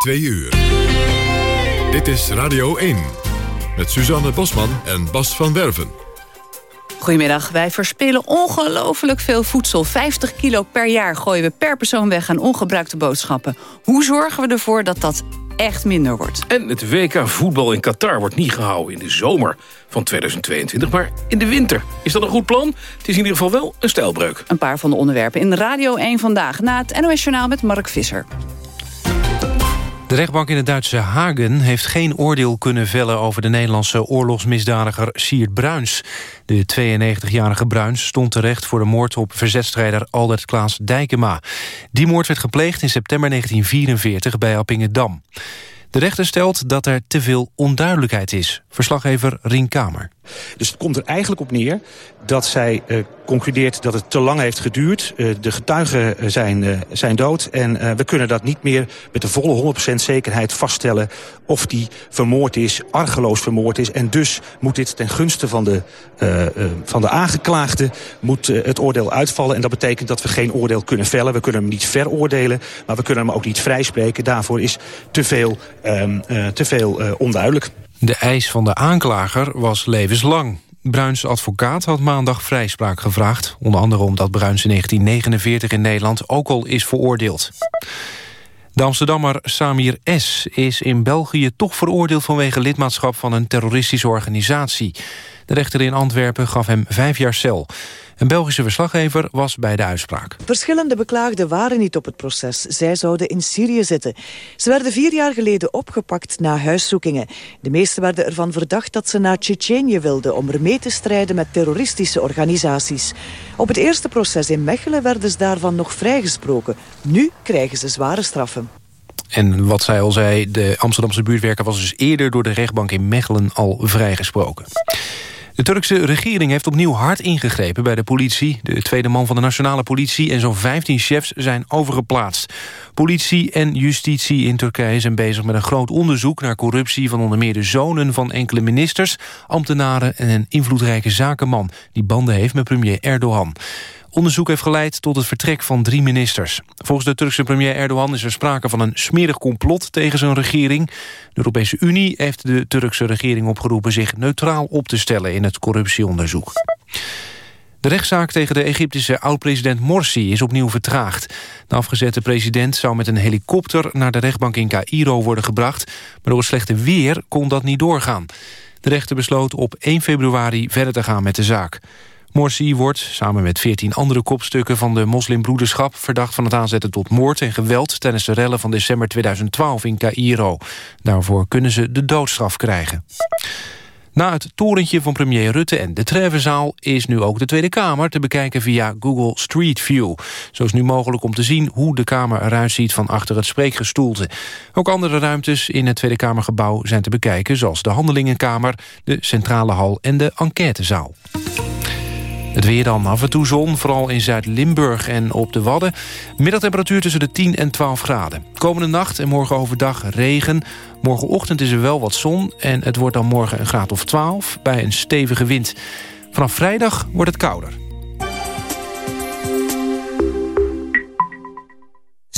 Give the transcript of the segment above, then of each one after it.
2 uur. Dit is Radio 1. Met Suzanne Bosman en Bas van Werven. Goedemiddag. Wij verspillen ongelooflijk veel voedsel. 50 kilo per jaar gooien we per persoon weg aan ongebruikte boodschappen. Hoe zorgen we ervoor dat dat echt minder wordt? En het WK voetbal in Qatar wordt niet gehouden in de zomer van 2022, maar in de winter. Is dat een goed plan? Het is in ieder geval wel een stijlbreuk. Een paar van de onderwerpen in Radio 1 vandaag. Na het NOS Journaal met Mark Visser. De rechtbank in het Duitse Hagen heeft geen oordeel kunnen vellen... over de Nederlandse oorlogsmisdadiger Siert Bruins. De 92-jarige Bruins stond terecht voor de moord op verzetstrijder Aldert Klaas Dijkema. Die moord werd gepleegd in september 1944 bij Appingedam. De rechter stelt dat er te veel onduidelijkheid is. Verslaggever Rien Kamer. Dus het komt er eigenlijk op neer dat zij uh, concludeert dat het te lang heeft geduurd. Uh, de getuigen zijn, uh, zijn dood en we kunnen dat niet meer met de volle 100% zekerheid vaststellen of die vermoord is, argeloos vermoord is. En dus moet dit ten gunste van de, van de aangeklaagde moet, het oordeel uitvallen. En dat betekent dat we geen oordeel kunnen vellen. We kunnen hem niet veroordelen, maar we kunnen hem ook niet vrijspreken. Daarvoor is te veel, ehm, te veel onduidelijk. De eis van de aanklager was levenslang. Bruins advocaat had maandag vrijspraak gevraagd. Onder andere omdat Bruins in 1949 in Nederland ook al is veroordeeld. De Amsterdammer Samir S. is in België toch veroordeeld... vanwege lidmaatschap van een terroristische organisatie. De rechter in Antwerpen gaf hem vijf jaar cel. Een Belgische verslaggever was bij de uitspraak. Verschillende beklaagden waren niet op het proces. Zij zouden in Syrië zitten. Ze werden vier jaar geleden opgepakt na huiszoekingen. De meesten werden ervan verdacht dat ze naar Tsjetsjenië wilden... om er mee te strijden met terroristische organisaties. Op het eerste proces in Mechelen werden ze daarvan nog vrijgesproken. Nu krijgen ze zware straffen. En wat zij al zei, de Amsterdamse buurtwerker was dus eerder door de rechtbank in Mechelen al vrijgesproken. De Turkse regering heeft opnieuw hard ingegrepen bij de politie. De tweede man van de nationale politie en zo'n 15 chefs zijn overgeplaatst. Politie en justitie in Turkije zijn bezig met een groot onderzoek... naar corruptie van onder meer de zonen van enkele ministers... ambtenaren en een invloedrijke zakenman... die banden heeft met premier Erdogan. Onderzoek heeft geleid tot het vertrek van drie ministers. Volgens de Turkse premier Erdogan is er sprake van een smerig complot tegen zijn regering. De Europese Unie heeft de Turkse regering opgeroepen zich neutraal op te stellen in het corruptieonderzoek. De rechtszaak tegen de Egyptische oud-president Morsi is opnieuw vertraagd. De afgezette president zou met een helikopter naar de rechtbank in Cairo worden gebracht... maar door het slechte weer kon dat niet doorgaan. De rechter besloot op 1 februari verder te gaan met de zaak. Morsi wordt, samen met veertien andere kopstukken van de moslimbroederschap... verdacht van het aanzetten tot moord en geweld... tijdens de rellen van december 2012 in Cairo. Daarvoor kunnen ze de doodstraf krijgen. Na het torentje van premier Rutte en de Treffenzaal... is nu ook de Tweede Kamer te bekijken via Google Street View. Zo is nu mogelijk om te zien hoe de Kamer eruit ziet... van achter het spreekgestoelte. Ook andere ruimtes in het Tweede Kamergebouw zijn te bekijken... zoals de Handelingenkamer, de Centrale Hal en de Enquêtezaal. Het weer dan af en toe zon, vooral in Zuid-Limburg en op de Wadden. Middagtemperatuur tussen de 10 en 12 graden. Komende nacht en morgen overdag regen. Morgenochtend is er wel wat zon en het wordt dan morgen een graad of 12... bij een stevige wind. Vanaf vrijdag wordt het kouder.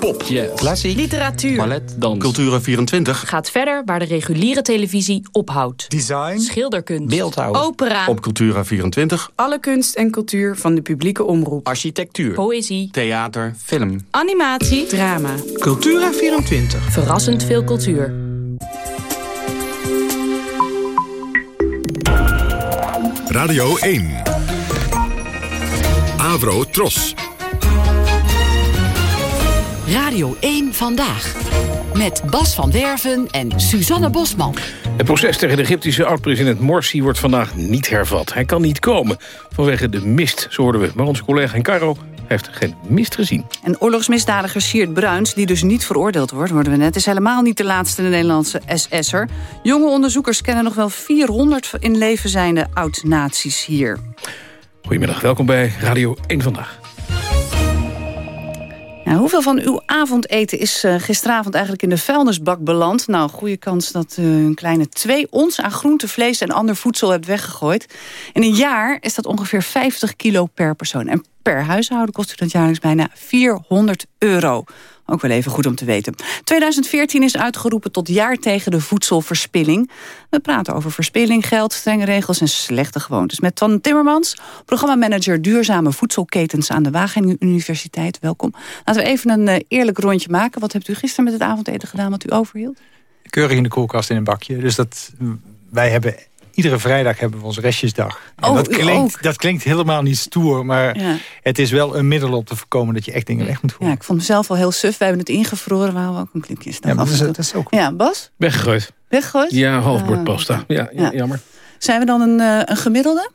Pop, klassiek, literatuur, ballet, dans, Cultura24 gaat verder waar de reguliere televisie ophoudt. Design, schilderkunst, beeldhouw, opera. Op Cultura24 alle kunst en cultuur van de publieke omroep. Architectuur, poëzie, theater, film, animatie, drama. Cultura24 verrassend veel cultuur. Radio 1 Avro Tros Radio 1 Vandaag. Met Bas van Werven en Suzanne Bosman. Het proces tegen de Egyptische oud-president Morsi wordt vandaag niet hervat. Hij kan niet komen vanwege de mist, zo hoorden we. Maar onze collega Caro heeft geen mist gezien. En oorlogsmisdadiger Siert Bruins, die dus niet veroordeeld wordt... worden we net, is helemaal niet de laatste Nederlandse SS'er. Jonge onderzoekers kennen nog wel 400 in leven zijnde oud-nazi's hier. Goedemiddag, welkom bij Radio 1 Vandaag. Hoeveel van uw avondeten is uh, gisteravond eigenlijk in de vuilnisbak beland? Nou, goede kans dat u een kleine 2 ons aan groente, vlees en ander voedsel hebt weggegooid. In een jaar is dat ongeveer 50 kilo per persoon. En per huishouden kost u dat jaarlijks bijna 400 euro. Ook wel even goed om te weten. 2014 is uitgeroepen tot jaar tegen de voedselverspilling. We praten over verspilling, geld, strenge regels en slechte gewoontes. Met Tan Timmermans, programmamanager duurzame voedselketens aan de Wageningen Universiteit. Welkom. Laten we even een eh, eerlijk rondje maken. Wat hebt u gisteren met het avondeten gedaan wat u overhield? Keurig in de koelkast in een bakje. Dus dat, wij hebben iedere vrijdag hebben we onze restjesdag. oh, dat, klinkt, dat klinkt helemaal niet stoer, maar het is wel een middel om te voorkomen dat je echt dingen weg moet gooien. Ja, ik vond mezelf al heel suf. We hebben het ingevroren, waar we ook een klikje staan. Ja, dat is, dat is ook Ja, Bas? Weggegooid. Weggegooid? Ja, halfbord pasta. Ja, ja, jammer. Zijn we dan een, uh, een gemiddelde?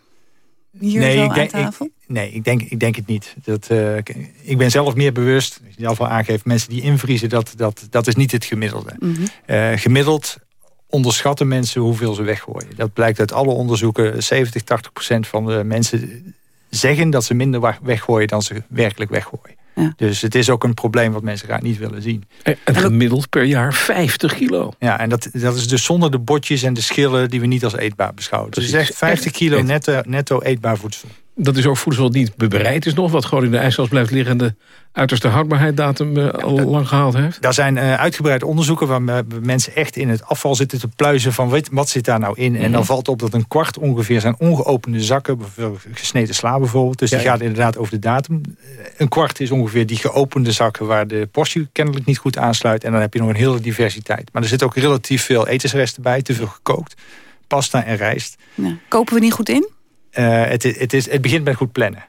Hier nee, zo ik denk, aan tafel? Ik, nee, ik denk, ik denk het niet. Dat, uh, ik ben zelf meer bewust, je al aangeeft, mensen die invriezen, dat, dat, dat is niet het gemiddelde. Mm -hmm. uh, gemiddeld onderschatten mensen hoeveel ze weggooien. Dat blijkt uit alle onderzoeken. 70, 80 procent van de mensen zeggen dat ze minder weggooien dan ze werkelijk weggooien. Ja. Dus het is ook een probleem wat mensen graag niet willen zien. En gemiddeld per jaar 50 kilo. Ja, en dat, dat is dus zonder de botjes en de schillen die we niet als eetbaar beschouwen. Dus echt 50 kilo netto eetbaar voedsel. Dat is ook voedsel dat niet bereid is nog... wat gewoon in de ijskast blijft liggen... en de uiterste houdbaarheidsdatum uh, al lang gehaald heeft? Daar zijn uh, uitgebreide onderzoeken waar mensen echt in het afval zitten te pluizen... van wat, wat zit daar nou in? En dan valt op dat een kwart ongeveer zijn ongeopende zakken... gesneden sla bijvoorbeeld. Dus Ja, die ja. gaat inderdaad over de datum. Een kwart is ongeveer die geopende zakken... waar de portie kennelijk niet goed aansluit. En dan heb je nog een hele diversiteit. Maar er zit ook relatief veel etensresten bij. Te veel gekookt. Pasta en rijst. Ja. Kopen we niet goed in? Uh, het, het, is, het begint met goed plannen.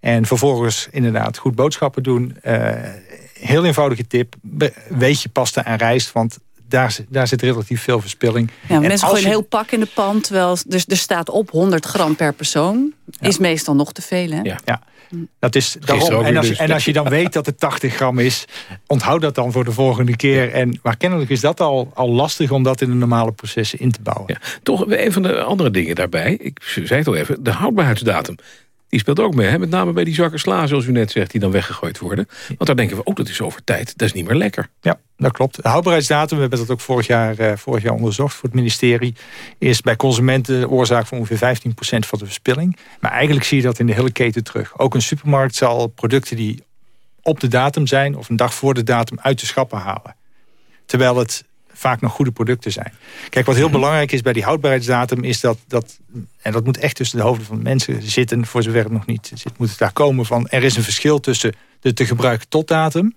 En vervolgens inderdaad goed boodschappen doen. Uh, heel eenvoudige tip. Weet je pasta en rijst, want daar, zit- daar zit relatief veel verspilling. Ja, mensen gooien een heel pak in de pan... terwijl dus er staat op 100 gram per persoon. Is meestal nog te veel, hè? Ja. Ja, dat is daarom. ook En weer als, je, dus. en als je dan weet dat het 80 gram is, onthoud dat dan voor de volgende keer. En, maar kennelijk is dat al, al lastig om dat in de normale processen in te bouwen. Ja. Toch een van de andere dingen daarbij. Ik zei het al even. De houdbaarheidsdatum. Die speelt ook mee. Hè? Met name bij die zakken sla, zoals u net zegt. Die dan weggegooid worden. Want daar denken we ook dat is over tijd. Dat is niet meer lekker. Ja, dat klopt. De houdbaarheidsdatum, we hebben dat ook vorig jaar, eh, vorig jaar onderzocht voor het ministerie, is bij consumenten de oorzaak van ongeveer 15% van de verspilling. Maar eigenlijk zie je dat in de hele keten terug. Ook een supermarkt zal producten die op de datum zijn of een dag voor de datum uit de schappen halen. Terwijl het vaak nog goede producten zijn. Kijk, wat heel belangrijk is bij die houdbaarheidsdatum... is dat, dat en dat moet echt tussen de hoofden van de mensen zitten... voor zover het nog niet zit, moet het daar komen van... er is een verschil tussen de te gebruiken tot datum...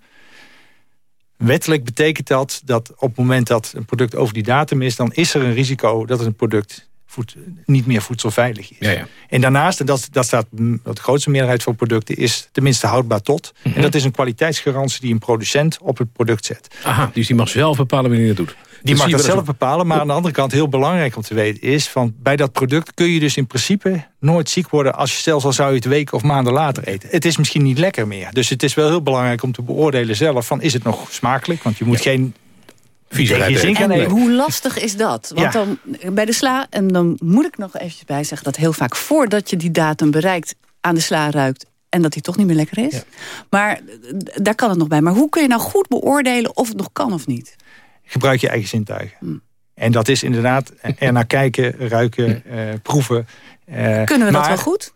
Wettelijk betekent dat dat op het moment dat een product over die datum is... dan is er een risico dat een product voed, niet meer voedselveilig is. Ja, ja. En daarnaast, en dat, dat staat mm, de grootste meerderheid van producten... is tenminste houdbaar tot. Mhm. En dat is een kwaliteitsgarantie die een producent op het product zet. Aha, dus die mag zelf bepalen wanneer je dat doet. Die Dat mag dat zelf bepalen, maar aan de andere kant heel belangrijk om te weten is... van bij dat product kun je dus in principe nooit ziek worden... als je zelfs al zou je het weken of maanden later eten. Het is misschien niet lekker meer. Dus het is wel heel belangrijk om te beoordelen zelf... van is het nog smakelijk? Want je moet geen En hoe lastig is dat? Want Ja. dan bij de sla, en dan moet ik nog eventjes bij zeggen... dat heel vaak voordat je die datum bereikt aan de sla ruikt... en dat die toch niet meer lekker is. Maar eh, daar kan het nog bij. Maar hoe kun je nou goed beoordelen of het nog kan of niet? gebruik je eigen zintuigen. En dat is inderdaad er naar kijken, ruiken, eh, proeven. Eh, Kunnen we dat wel goed?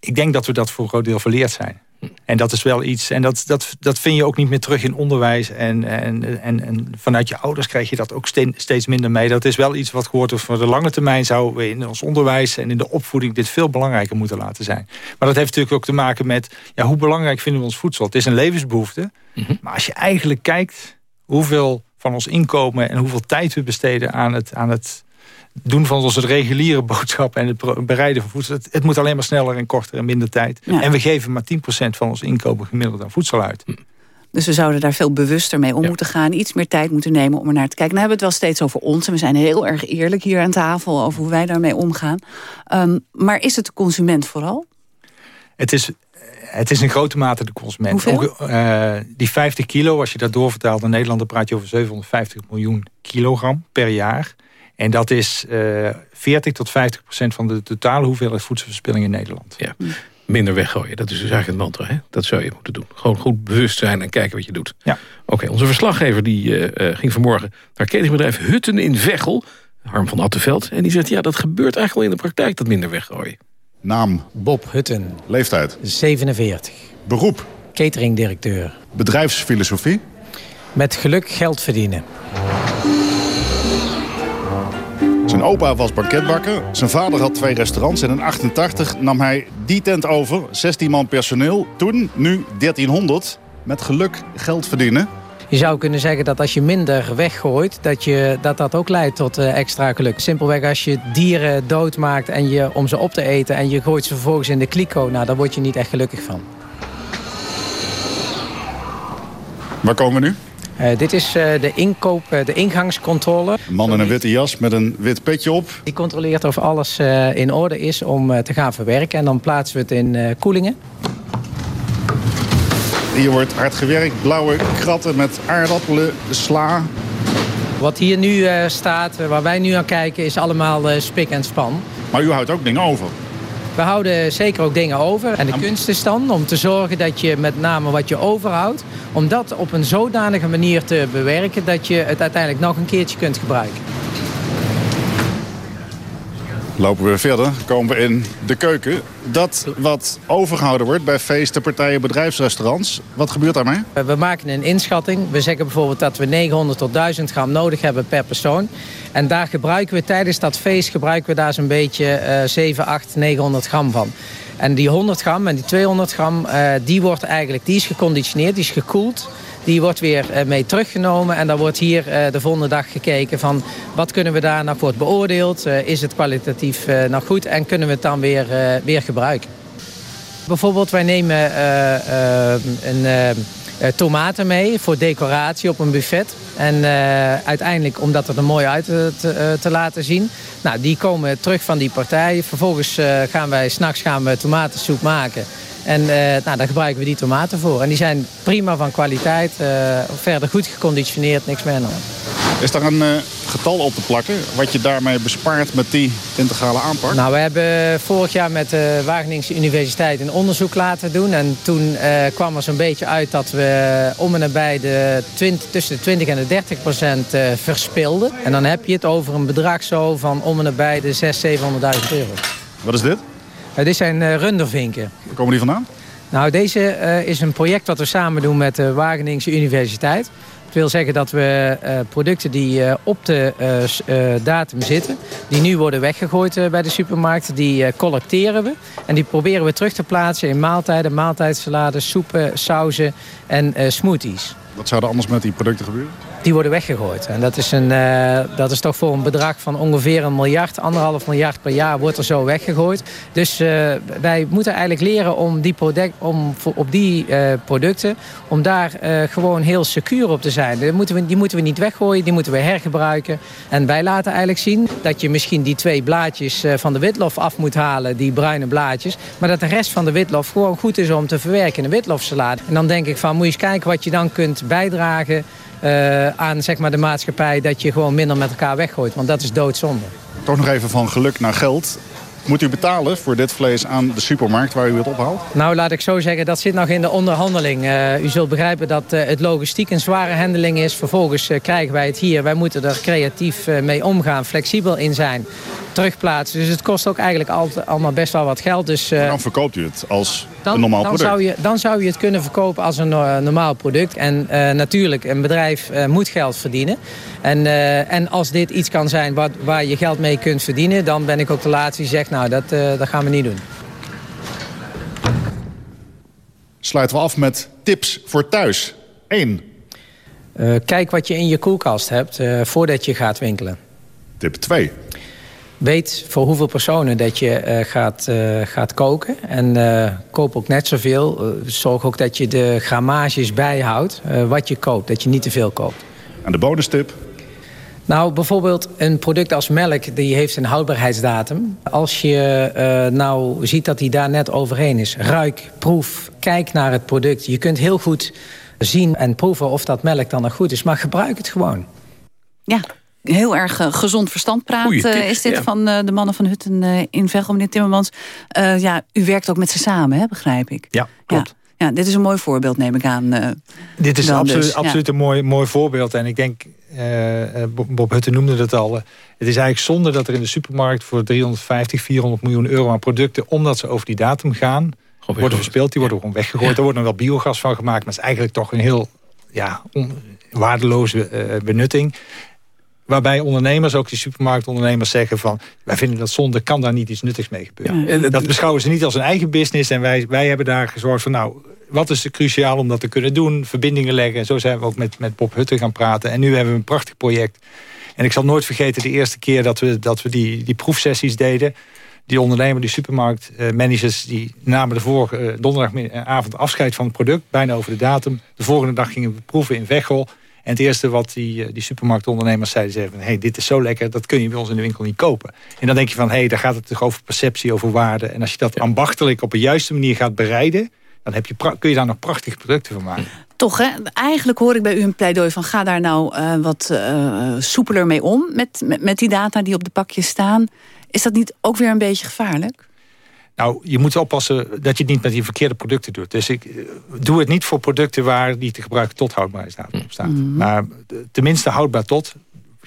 Ik denk dat we dat voor een groot deel verleerd zijn. En dat is wel iets, en dat, dat, dat vind je ook niet meer terug in onderwijs. En, en, en, en vanuit je ouders krijg je dat ook steeds minder mee. Dat is wel iets wat gehoord wordt voor de lange termijn... zouden we in ons onderwijs en in de opvoeding dit veel belangrijker moeten laten zijn. Maar dat heeft natuurlijk ook te maken met... Ja, hoe belangrijk vinden we ons voedsel? Het is een levensbehoefte. Maar als je eigenlijk kijkt hoeveel van ons inkomen... en hoeveel tijd we besteden aan het... Aan het doen van onze reguliere boodschap en het bereiden van voedsel. Het, het moet alleen maar sneller en korter en minder tijd. Ja. En we geven maar 10% van ons inkomen gemiddeld aan voedsel uit. Dus we zouden daar veel bewuster mee om moeten gaan. Iets meer tijd moeten nemen om er naar te kijken. Nou hebben we het wel steeds over ons. En we zijn heel erg eerlijk hier aan tafel over hoe wij daarmee omgaan. Ehm, maar is het de consument vooral? Het is, het is in grote mate de consument. Eh, die 50 kilo, als je dat doorvertaalt naar Nederland... dan praat je over 750 miljoen kilogram per jaar. En dat is uh, 40 tot 50 procent van de totale hoeveelheid voedselverspilling in Nederland. Ja. Minder weggooien, dat is dus eigenlijk het mantra. Hè? Dat zou je moeten doen. Gewoon goed bewust zijn en kijken wat je doet. Ja. Oké, onze verslaggever die, uh, ging vanmorgen naar ketingsbedrijf Hutten in Veghel. Harm van Attenveld. En die zegt, ja, dat gebeurt eigenlijk wel in de praktijk, dat minder weggooien. Naam? Bob Hutten. Leeftijd? 47. Beroep? Cateringdirecteur. Bedrijfsfilosofie? Met geluk geld verdienen. Zijn opa was banketbakker. Zijn vader had twee restaurants. En in 88 nam hij die tent over. 16 man personeel. Toen, nu 1300. Met geluk geld verdienen. Je zou kunnen zeggen dat als je minder weggooit... dat je, dat, dat ook leidt tot uh, extra geluk. Simpelweg als je dieren doodmaakt en je, om ze op te eten... en je gooit ze vervolgens in de kliko... nou, daar word je niet echt gelukkig van. Waar komen we nu? Uh, dit is uh, de inkoop, uh, de ingangscontrole. Een man in een witte jas met een wit petje op. Die controleert of alles in orde is om te gaan verwerken. En dan plaatsen we het in koelingen. Hier wordt hard gewerkt. Blauwe kratten met aardappelen, sla. Wat hier nu staat, waar wij nu aan kijken, is allemaal spik en span. Maar u houdt ook dingen over? We houden zeker ook dingen over. En de kunst is dan om te zorgen dat je met name wat je overhoudt... om dat op een zodanige manier te bewerken... dat je het uiteindelijk nog een keertje kunt gebruiken. Lopen we verder, komen we in de keuken. Dat wat overgehouden wordt bij feesten, partijen, bedrijfsrestaurants. Wat gebeurt daarmee? We maken een inschatting. We zeggen bijvoorbeeld dat we 900 tot 1000 gram nodig hebben per persoon. En daar gebruiken we tijdens dat feest gebruiken we daar zo'n beetje uh, 7, 8, 900 gram van. En die 100 gram en die 200 gram, uh, die wordt eigenlijk, die is geconditioneerd, die is gekoeld. Die wordt weer uh, mee teruggenomen en dan wordt hier uh, de volgende dag gekeken van wat kunnen we daar nog wordt beoordeeld. Uh, is het kwalitatief nog goed en kunnen we het dan weer, weer gebruiken. Bijvoorbeeld wij nemen een uh, tomaten mee voor decoratie op een buffet. En uiteindelijk, omdat het er mooi uit te, te, te, laten zien... Nou, die komen terug van die partij. Vervolgens gaan wij s'nachts gaan we tomatensoep maken. En nou, daar gebruiken we die tomaten voor. En die zijn prima van kwaliteit. verder goed geconditioneerd, niks meer aan. Is daar een uh, getal op te plakken wat je daarmee bespaart met die integrale aanpak? Nou, we hebben vorig jaar met de Wageningse Universiteit een onderzoek laten doen. En toen uh, kwam er zo'n beetje uit dat we om en nabij de 20, tussen de 20 en de 30 procent uh, verspilden. En dan heb je het over een bedrag zo van om en nabij de 600.000, 700.000 euro. Wat is dit? Dit zijn rundervinken. Waar komen die vandaan? Nou, deze is een project wat we samen doen met de Wageningse Universiteit. Dat wil zeggen dat we producten die op de datum zitten... die nu worden weggegooid bij de supermarkt, die collecteren we. En die proberen we terug te plaatsen in maaltijden, maaltijdsalades, soepen, sauzen en smoothies. Wat zou er anders met die producten gebeuren? Die worden weggegooid. En dat is, een, uh, dat is toch voor een bedrag van ongeveer een miljard, anderhalf miljard per jaar wordt er zo weggegooid. Dus uh, wij moeten eigenlijk leren om die, product, om op die uh, producten, om daar gewoon heel secuur op te zijn. Die moeten, we, die moeten we niet weggooien, die moeten we hergebruiken. En wij laten eigenlijk zien dat je misschien die twee blaadjes van de witlof af moet halen, die bruine blaadjes. Maar dat de rest van de witlof gewoon goed is om te verwerken in de witlofsalade. En dan denk ik van, moet je eens kijken wat je dan kunt bijdragen uh, aan zeg maar, de maatschappij dat je gewoon minder met elkaar weggooit. Want dat is doodzonde. Toch nog even van geluk naar geld. Moet u betalen voor dit vlees aan de supermarkt waar u het ophaalt? Nou, laat ik zo zeggen, dat zit nog in de onderhandeling. Uh, u zult begrijpen dat uh, het logistiek een zware handeling is. Vervolgens uh, krijgen wij het hier. Wij moeten er creatief mee omgaan, flexibel in zijn terugplaatsen. Dus het kost ook eigenlijk altijd, allemaal best wel wat geld. Dus, dan verkoopt u het als dan, een normaal dan product? Zou je, dan zou je het kunnen verkopen als een uh, normaal product. En uh, natuurlijk, een bedrijf moet geld verdienen. En, en als dit iets kan zijn wat, waar je geld mee kunt verdienen... dan ben ik ook de laatste die zegt, nou, dat, dat gaan we niet doen. Sluiten we af met tips voor thuis. 1. kijk wat je in je koelkast hebt voordat je gaat winkelen. Tip 2 weet voor hoeveel personen dat je uh, gaat, uh, gaat koken. En uh, koop ook net zoveel. zorg ook dat je de grammages bijhoudt wat je koopt. Dat je niet te veel koopt. En de bonus tip? Nou, bijvoorbeeld een product als melk, die heeft een houdbaarheidsdatum. Als je nou ziet dat die daar net overheen is, ruik, proef, kijk naar het product. Je kunt heel goed zien en proeven of dat melk dan nog goed is. Maar gebruik het gewoon. Ja, heel erg gezond verstand praat. is dit van de mannen van Hutten in Veghel, meneer Timmermans. ja, u werkt ook met ze samen, hè, begrijp ik. Ja, klopt. Ja, dit is een mooi voorbeeld, neem ik aan. dit is absoluut, dus, absoluut een mooi, mooi voorbeeld. En ik denk, Bob Hutten noemde het al... het is eigenlijk zonde dat er in de supermarkt... voor 350, 400 miljoen euro aan producten... omdat ze over die datum gaan worden verspeeld. Die worden gewoon weggegooid. Er wordt nog wel biogas van gemaakt. Maar het is eigenlijk toch een heel ja, waardeloze uh, benutting. Waarbij ondernemers, ook die supermarktondernemers zeggen van... wij vinden dat zonde, kan daar niet iets nuttigs mee gebeuren. dat beschouwen ze niet als een eigen business. En wij, wij hebben daar gezorgd van nou, wat is cruciaal om dat te kunnen doen? Verbindingen leggen. En zo zijn we ook met, met Bob Hutte gaan praten. En nu hebben we een prachtig project. En ik zal nooit vergeten de eerste keer dat we, dat we die, die proefsessies deden die ondernemer, die supermarktmanagers... die namen de vorige eh, donderdagavond afscheid van het product... bijna over de datum. De volgende dag gingen we proeven in Veghel. En het eerste wat die, eh, die supermarktondernemers zeiden... zeiden van, hey, dit is zo lekker, dat kun je bij ons in de winkel niet kopen. En dan denk je van, hé, hey, daar gaat het toch over perceptie, over waarde. En als je dat ambachtelijk op de juiste manier gaat bereiden... dan heb je kun je daar nog prachtige producten van maken. Toch, hè? eigenlijk hoor ik bij u een pleidooi van... ga daar nou uh, wat uh, soepeler mee om met, met, met die data die op de pakjes staan. Is dat niet ook weer een beetje gevaarlijk? Nou, je moet oppassen dat je het niet met die verkeerde producten doet. Dus ik eh, doe het niet voor producten waar die te gebruiken tot houdbaarheidsdatum op staat. Mm Maar tenminste houdbaar tot,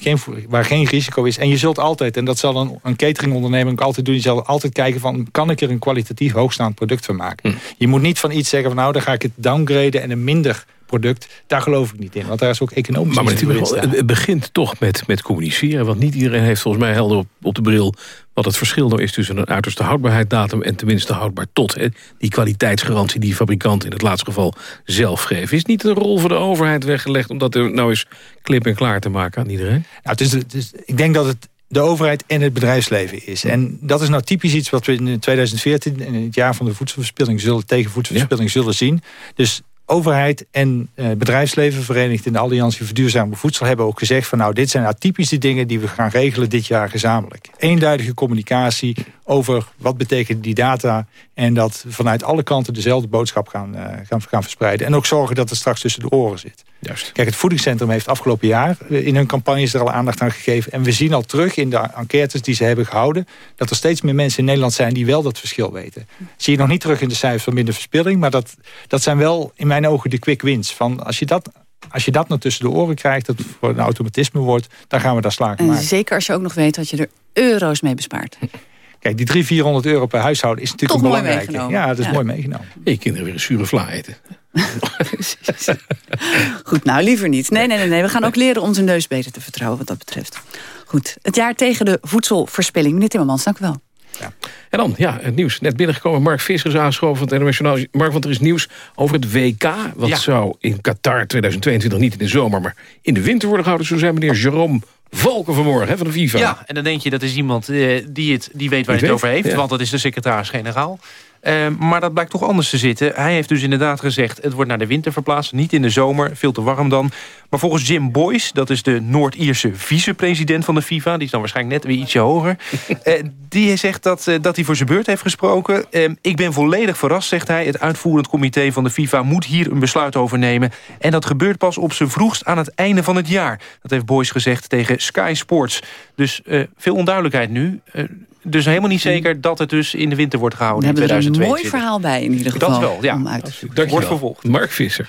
geen, waar geen risico is. En je zult altijd, en dat zal een, een cateringondernemer ook altijd doen... je zal altijd kijken van, kan ik er een kwalitatief hoogstaand product van maken? Mhm. Je moet niet van iets zeggen van, nou, dan ga ik het downgraden... en een minder product, daar geloof ik niet in. Want daar is ook economisch maar, maar het, begint toch met, met communiceren. Want niet iedereen heeft volgens mij helder op, op de bril... wat het verschil nou is tussen een uiterste houdbaarheidsdatum... en tenminste houdbaar tot. Hè. Die kwaliteitsgarantie die fabrikant in het laatste geval zelf geeft. Is niet een rol voor de overheid weggelegd... om dat er nou eens klip en klaar te maken aan iedereen? Nou, het is, het is, ik denk dat het de overheid en het bedrijfsleven is. En dat is nou typisch iets wat we in 2014... in het jaar van de voedselverspilling zullen, tegen voedselverspilling zullen zien. Dus overheid en eh, bedrijfsleven verenigd in de Alliantie voor Duurzame Voedsel hebben ook gezegd van nou dit zijn nou typische dingen die we gaan regelen dit jaar gezamenlijk. Eenduidige communicatie over wat betekent die data en dat vanuit alle kanten dezelfde boodschap gaan, uh, gaan, gaan verspreiden. En ook zorgen dat het straks tussen de oren zit. Juist. Kijk, het voedingscentrum heeft afgelopen jaar eh, in hun campagnes er al aandacht aan gegeven. En we zien al terug in de enquêtes die ze hebben gehouden... dat er steeds meer mensen in Nederland zijn die wel dat verschil weten. Zie je nog niet terug in de cijfers van minder verspilling... maar dat, dat zijn wel in mijn ogen de quick wins. Van als je dat als je dat nou tussen de oren krijgt, dat het voor een automatisme wordt, dan gaan we daar slagen maken. Zeker als je ook nog weet dat je er euro's mee bespaart. Kijk, die 300, 400 euro per huishouden is natuurlijk een belangrijke. Ja, dat is mooi meegenomen. Je kinderen weer een zure vla eten. Goed, nou liever niet. Nee, nee, nee, nee. We gaan ook leren onze neus beter te vertrouwen wat dat betreft. Goed, het jaar tegen de voedselverspilling. Meneer Timmermans, dank u wel. Ja. En dan, ja, het nieuws. Net binnengekomen, Mark Visser is aangeschoven van het internationaal. Mark, want er is nieuws over het WK. Wat zou in Qatar 2022 niet in de zomer, maar in de winter worden gehouden. Zo zijn meneer Jerome Volken vanmorgen hè, van de FIFA. Ja, en dan denk je dat is iemand uh, die, het, die weet waar hij het over heeft. Want dat is de secretaris-generaal. Uh, maar dat blijkt toch anders te zitten. Hij heeft dus inderdaad gezegd... het wordt naar de winter verplaatst, niet in de zomer. Veel te warm dan. Maar volgens Jim Boyce, dat is de Noord-Ierse vicepresident van de FIFA... die is dan waarschijnlijk net weer ietsje hoger... uh, die zegt dat, uh, dat hij voor zijn beurt heeft gesproken. Ehm, ik ben volledig verrast, zegt hij. Het uitvoerend comité van de FIFA moet hier een besluit over nemen. En dat gebeurt pas op zijn vroegst aan het einde van het jaar. Dat heeft Boyce gezegd tegen Sky Sports. Dus veel onduidelijkheid nu dus helemaal niet zeker dat het dus in de winter wordt gehouden in 2022. Er een mooi verhaal bij in ieder geval. Dat wel, ja. Om uit Wordt vervolgd. Mark Visser.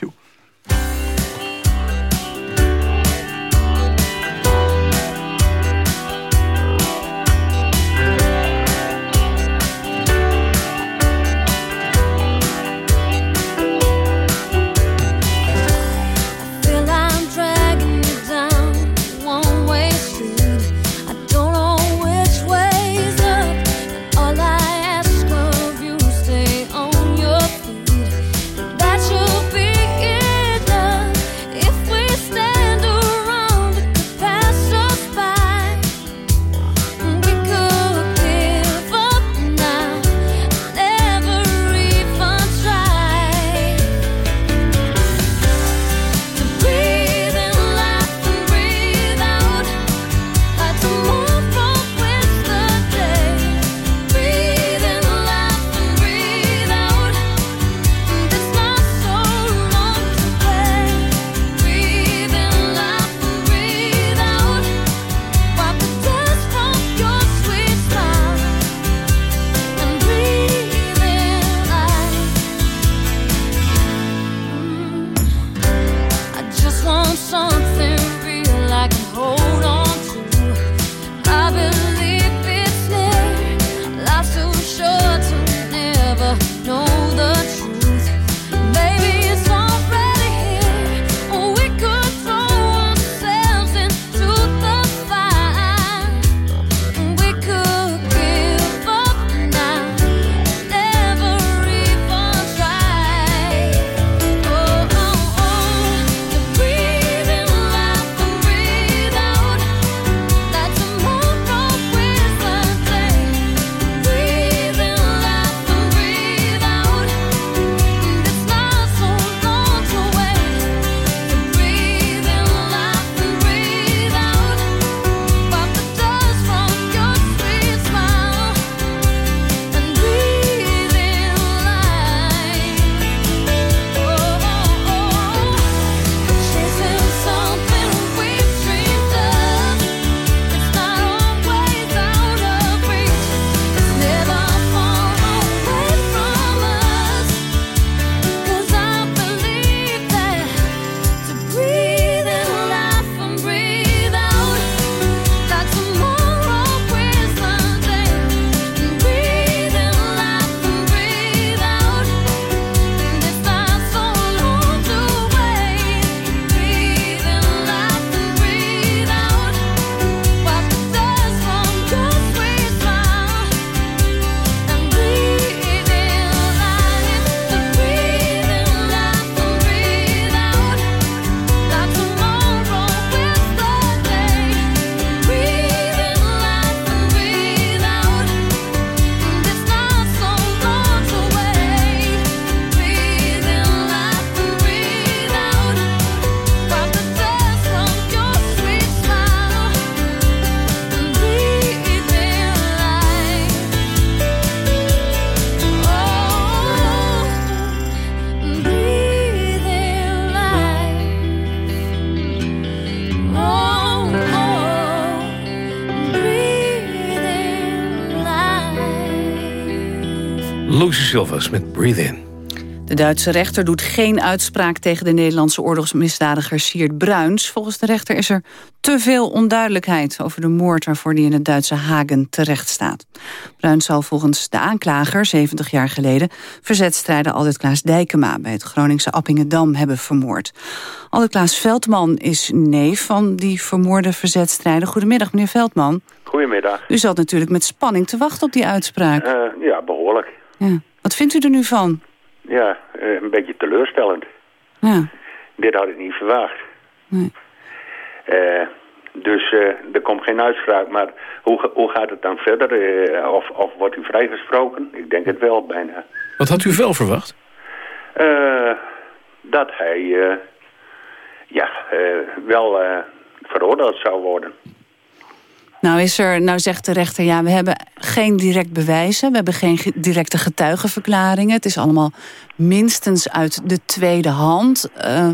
Lucy Silvers met Breathe In. De Duitse rechter doet geen uitspraak tegen de Nederlandse oorlogsmisdadiger Siert Bruins. Volgens de rechter is er te veel onduidelijkheid over de moord waarvoor hij in het Duitse Hagen terecht staat. Bruins zal volgens de aanklager 70 jaar geleden verzetstrijder Aldert Klaas Dijkema bij het Groningse Appingedam hebben vermoord. Aldert Klaas Veldman is neef van die vermoorde verzetstrijder. Goedemiddag meneer Veldman. Goedemiddag. U zat natuurlijk met spanning te wachten op die uitspraak. Uh, ja, behoorlijk. Ja. Wat vindt u er nu van? Ja, uh, een beetje teleurstellend. Ja. Dit had ik niet verwacht. Nee. Uh, dus er komt geen uitspraak. Maar hoe, hoe gaat het dan verder? of, of wordt u vrijgesproken? Ik denk het wel, bijna. Wat had u wel verwacht? dat hij ja, wel veroordeeld zou worden. Nou, is er, nou zegt de rechter, ja, we hebben geen direct bewijzen. We hebben geen directe getuigenverklaringen. Het is allemaal minstens uit de tweede hand. Uh,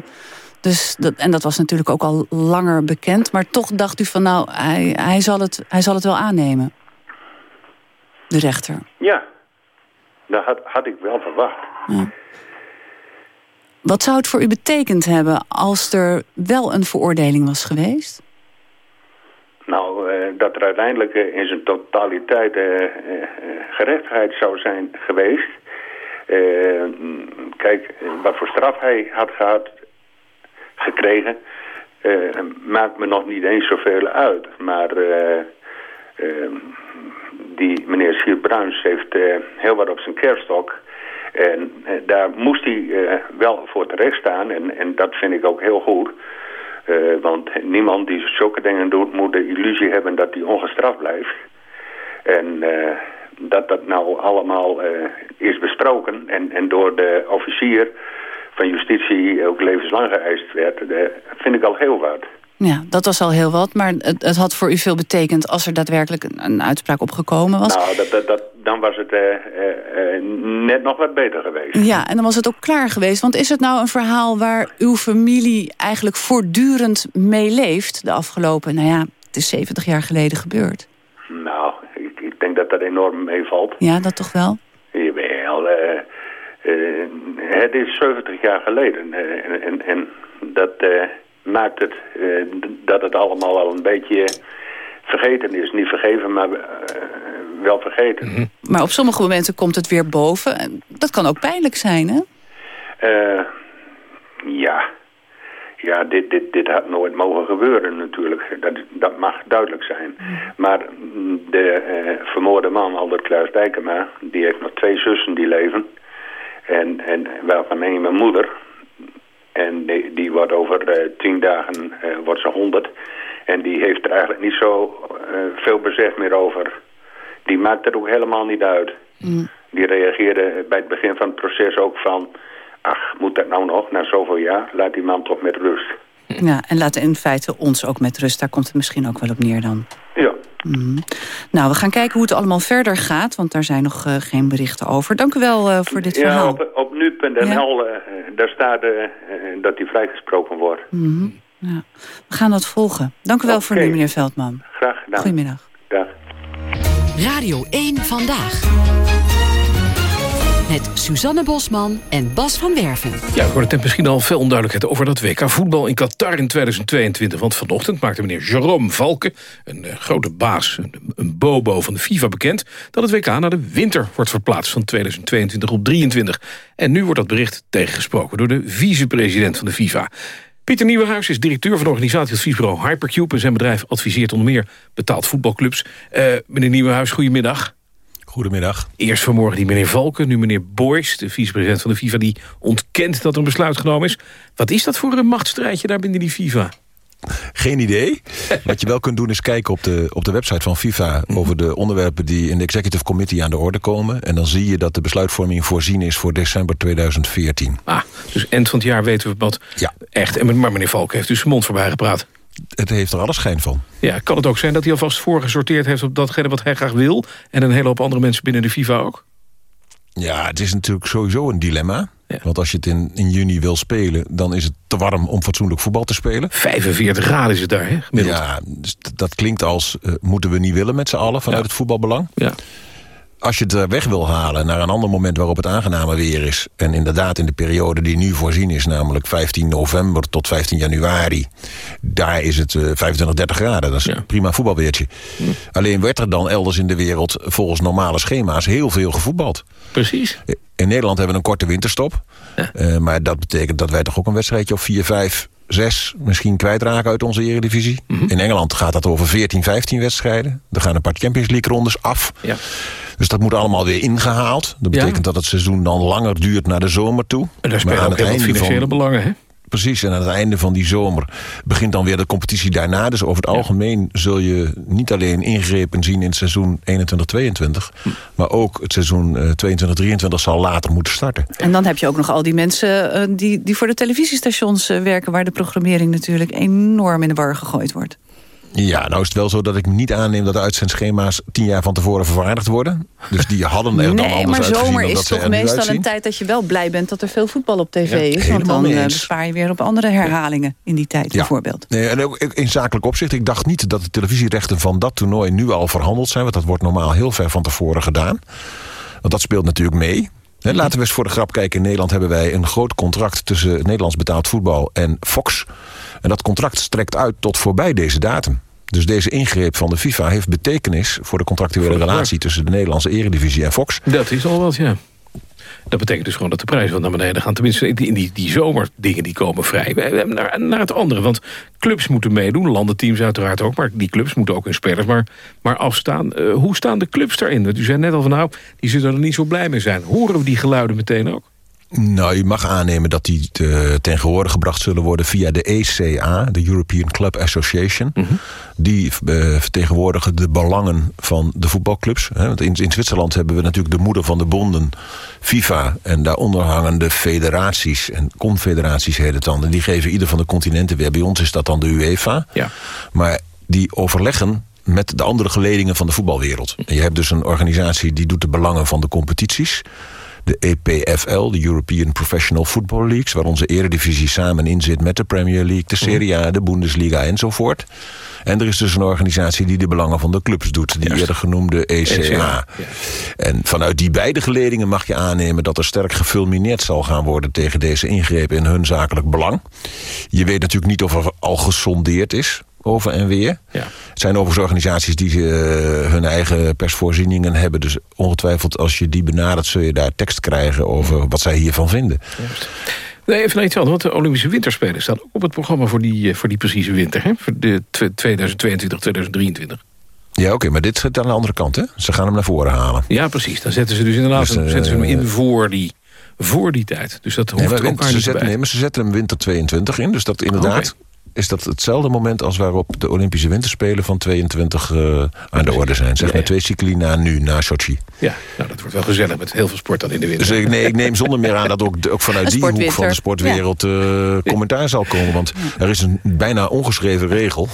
dus dat, en dat was natuurlijk ook al langer bekend. Maar toch dacht u van, nou, hij, hij, zal, het, hij zal het wel aannemen. De rechter. Ja, dat had, had ik wel verwacht. Ja. Wat zou het voor u betekend hebben als er wel een veroordeling was geweest? Nou, uh, dat er uiteindelijk uh, in zijn totaliteit uh, gerechtigheid zou zijn geweest. kijk, wat voor straf hij had gehad, gekregen, maakt me nog niet eens zoveel uit. Maar die meneer Sier Bruins heeft heel wat op zijn kerststok. En daar moest hij wel voor terecht staan. En, en dat vind ik ook heel goed. Uh, want niemand die zulke dingen doet moet de illusie hebben dat hij ongestraft blijft. En uh, dat dat nou allemaal uh, is besproken en, en door de officier van justitie ook levenslang geëist werd, vind ik al heel wat. Ja, dat was al heel wat, maar het, het, had voor u veel betekend als er daadwerkelijk een, een uitspraak op gekomen was. Nou, dat, dat, dat, dan was het uh, uh, net nog wat beter geweest. Ja, en dan was het ook klaar geweest. Want is het nou een verhaal waar uw familie eigenlijk voortdurend mee leeft de afgelopen, nou ja, het is 70 jaar geleden gebeurd? Nou, ik, ik denk dat dat enorm meevalt. Ja, dat toch wel? Jawel, het is 70 jaar geleden en, en, en dat maakt het uh, dat het allemaal al een beetje vergeten is. Niet vergeven, maar uh, wel vergeten. Mm -hmm. Maar op sommige momenten komt het weer boven. Dat kan ook pijnlijk zijn, hè? Uh, ja. Ja, dit, dit, dit had nooit mogen gebeuren natuurlijk. Dat, dat mag duidelijk zijn. Mm. Maar de vermoorde man, Albert Kluis Dijkema... die heeft nog twee zussen die leven. En, en waarvan één mijn moeder... En die, die wordt over uh, tien dagen uh, wordt ze honderd. En die heeft er eigenlijk niet zo uh, veel besef meer over. Die maakt er ook helemaal niet uit. Mm. Die reageerde bij het begin van het proces ook van... ach, moet dat nou nog, na zoveel jaar? Laat die man toch met rust. Ja, en laat in feite ons ook met rust. Daar komt het misschien ook wel op neer dan. Ja. Mm. Nou, we gaan kijken hoe het allemaal verder gaat, want daar zijn nog uh, geen berichten over. Dank u wel uh, voor dit ja, verhaal. Op, op nu.nl, ja. uh, daar staat dat hij vrijgesproken wordt. Mm -hmm. ja. We gaan dat volgen. Dank u wel okay. voor nu, meneer Veldman. Graag gedaan. Goedemiddag. Dag. Radio 1 Vandaag. Met Suzanne Bosman en Bas van Werven. Ja, ik hoorde het misschien al veel onduidelijkheid over dat WK voetbal in Qatar in 2022. Want vanochtend maakte meneer Jerome Valken, een uh, grote baas, een, een, bobo van de FIFA bekend... dat het WK naar de winter wordt verplaatst van 2022 op 23. En nu wordt dat bericht tegengesproken door de vicepresident van de FIFA. Pieter Nieuwenhuis is directeur van organisatieadviesbureau Hypercube... en zijn bedrijf adviseert onder meer betaald voetbalclubs. Uh, meneer Nieuwenhuis, goedemiddag. Goedemiddag. Eerst vanmorgen die meneer Valken, nu meneer Boys, de vicepresident van de FIFA... die ontkent dat er een besluit genomen is. Wat is dat voor een machtsstrijdje daar binnen die FIFA? Geen idee. Wat je wel kunt doen is kijken op de, op de website van FIFA... over de onderwerpen die in de Executive Committee aan de orde komen. En dan zie je dat de besluitvorming voorzien is voor december 2014. Ah, dus eind van het jaar weten we wat ja. echt... Maar meneer Valken heeft dus zijn mond voorbij gepraat. Het heeft er alle schijn van. Ja, kan het ook zijn dat hij alvast voorgesorteerd heeft... op datgene wat hij graag wil... en een hele hoop andere mensen binnen de FIFA ook? Ja, het is natuurlijk sowieso een dilemma. Ja. Want als je het in, in juni wil spelen... dan is het te warm om fatsoenlijk voetbal te spelen. 45 graden is het daar, hè? Gemiddeld. Ja, dus dat klinkt als... Uh, moeten we niet willen met z'n allen vanuit ja. het voetbalbelang. Ja. Als je het er weg wil halen naar een ander moment waarop het aangenamer weer is... en inderdaad in de periode die nu voorzien is... namelijk 15 november tot 15 januari... daar is het 25, 30 graden. Dat is een prima voetbalweertje. Alleen werd er dan elders in de wereld... volgens normale schema's heel veel gevoetbald. Precies. In Nederland hebben we een korte winterstop. Uh, maar dat betekent dat wij toch ook een wedstrijdje of 4, 5, 6 misschien kwijtraken uit onze eredivisie. Mm -hmm. In Engeland gaat dat over 14, 15 wedstrijden. Er gaan een paar Champions League rondes af. Ja. Dus dat moet allemaal weer ingehaald. Dat betekent ja. dat het seizoen dan langer duurt naar de zomer toe. En daar spelen ook heel financiële van... belangen, hè? Precies, en aan het einde van die zomer begint dan weer de competitie daarna. Dus over het ja. algemeen zul je niet alleen ingrepen zien in het seizoen 21-22... Hm. maar ook het seizoen uh, 22-23 zal later moeten starten. En dan heb je ook nog al die mensen uh, die, die voor de televisiestations uh, werken... waar de programmering natuurlijk enorm in de war gegooid wordt. Ja, nou is het wel zo dat ik niet aanneem dat de uitzendschema's tien jaar van tevoren vervaardigd worden. Dus die hadden er dan nee, anders maar zomer is toch meestal een tijd dat je wel blij bent dat er veel voetbal op tv ja, is. Want dan uh, bespaar je weer op andere herhalingen in die tijd ja. bijvoorbeeld. Nee, en ook in zakelijk opzicht. Ik dacht niet dat de televisierechten van dat toernooi nu al verhandeld zijn. Want dat wordt normaal heel ver van tevoren gedaan. Want dat speelt natuurlijk mee. He, laten we eens voor de grap kijken. In Nederland hebben wij een groot contract tussen Nederlands betaald voetbal en Fox. En dat contract strekt uit tot voorbij deze datum. Dus deze ingreep van de FIFA heeft betekenis... voor de contractuele relatie tussen de Nederlandse eredivisie en Fox. Dat is al wat, ja. Dat betekent dus gewoon dat de prijzen wat naar beneden gaan. Tenminste, in die, die zomerdingen die komen vrij. Naar, naar het andere, want clubs moeten meedoen. Landenteams uiteraard ook, maar die clubs moeten ook hun spelers maar, maar afstaan. Uh, hoe staan de clubs daarin? Want u zei net al van nou, die zullen er niet zo blij mee zijn. Horen we die geluiden meteen ook? Nou, je mag aannemen dat die uh, ten gehore gebracht zullen worden via de ECA, de European Club Association. Mm -hmm. Die uh, vertegenwoordigen de belangen van de voetbalclubs. Hè. Want in, in Zwitserland hebben we natuurlijk de moeder van de bonden, FIFA. En daaronder hangen de federaties en confederaties heet het dan. En die geven ieder van de continenten weer. Bij ons is dat dan de UEFA. Ja. Maar die overleggen met de andere geledingen van de voetbalwereld. En je hebt dus een organisatie die doet de belangen van de competities de EPFL, de European Professional Football Leagues... waar onze eredivisie samen in zit met de Premier League... de Serie A, de Bundesliga enzovoort. En er is dus een organisatie die de belangen van de clubs doet. Die eerder genoemde ECA. ECA. Ja. En vanuit die beide geledingen mag je aannemen... dat er sterk gefulmineerd zal gaan worden... tegen deze ingrepen in hun zakelijk belang. Je weet natuurlijk niet of er al gesondeerd is over en weer. Ja. Het zijn overigens organisaties die uh, hun eigen persvoorzieningen hebben. Dus ongetwijfeld als je die benadert... zul je daar tekst krijgen over wat zij hiervan vinden. Juist. Nee, even naar iets anders, want de Olympische Winterspelen staan ook op het programma voor die, voor die precieze winter, hè? voor de 2022, 2023. Ja, oké, okay, maar dit zit aan de andere kant, hè? Ze gaan hem naar voren halen. Ja, precies. Dan zetten ze dus inderdaad dus, uh, zetten ze hem in voor die, voor die tijd. Dus dat hoeft nee, ook maar ze niet zetten, bij. Nee, maar ze zetten hem winter 22 in, dus dat inderdaad... Okay is dat hetzelfde moment als waarop de Olympische Winterspelen van 22 uh, aan de orde zijn. Zeg maar twee cycli na nu, na Sochi. Ja, nou dat wordt wel gezellig met heel veel sport dan in de winter. Dus ik, nee, ik neem zonder meer aan dat ook, ook vanuit die hoek van de sportwereld uh, commentaar zal komen. Want er is een bijna ongeschreven regel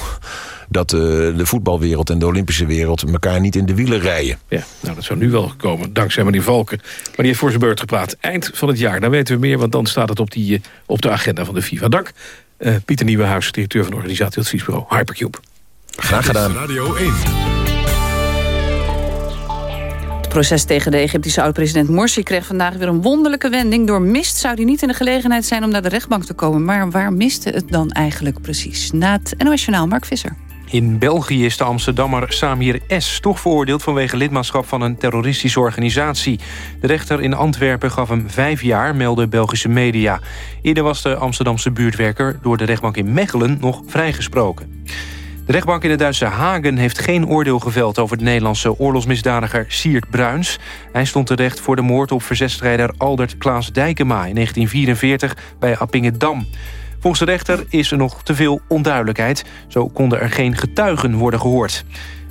dat uh, de voetbalwereld en de Olympische wereld elkaar niet in de wielen rijden. Ja, nou dat zou nu wel gekomen, dankzij meneer Valken. Maar die heeft voor zijn beurt gepraat. Eind van het jaar, dan weten we meer, want dan staat het op, die, op de agenda van de FIFA. Dank. Uh, Pieter Nieuwenhuis, directeur van organisatieadviesbureau Hypercube. Graag gedaan. Radio 1. Het proces tegen de Egyptische oud-president Morsi kreeg vandaag weer een wonderlijke wending. Door mist zou hij niet in de gelegenheid zijn om naar de rechtbank te komen. Maar waar miste het dan eigenlijk precies? Na het NOS Journaal, Mark Visser. In België is de Amsterdammer Samir S. toch veroordeeld... vanwege lidmaatschap van een terroristische organisatie. De rechter in Antwerpen gaf hem vijf jaar, melden Belgische media. Eerder was de Amsterdamse buurtwerker... door de rechtbank in Mechelen nog vrijgesproken. De rechtbank in het Duitse Hagen heeft geen oordeel geveld... over de Nederlandse oorlogsmisdadiger Siert Bruins. Hij stond terecht voor de moord op verzetstrijder Aldert Klaas Dijkema... in 1944 bij Appingedam. Volgens de rechter is er nog te veel onduidelijkheid. Zo konden er geen getuigen worden gehoord.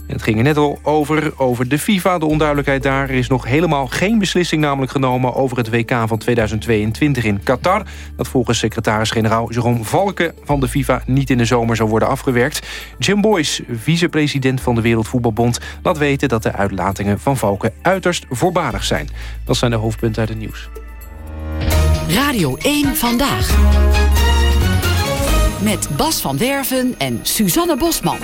Het ging er net al over, over de FIFA, de onduidelijkheid daar. Er is nog helemaal geen beslissing namelijk genomen... over het WK van 2022 in Qatar. Dat volgens secretaris-generaal Jerome Valken van de FIFA... niet in de zomer zou worden afgewerkt. Jim Boyce, vicepresident van de Wereldvoetbalbond... laat weten dat de uitlatingen van Valken uiterst voorbarig zijn. Dat zijn de hoofdpunten uit het nieuws. Radio 1 Vandaag. Met Bas van Werven en Suzanne Bosman.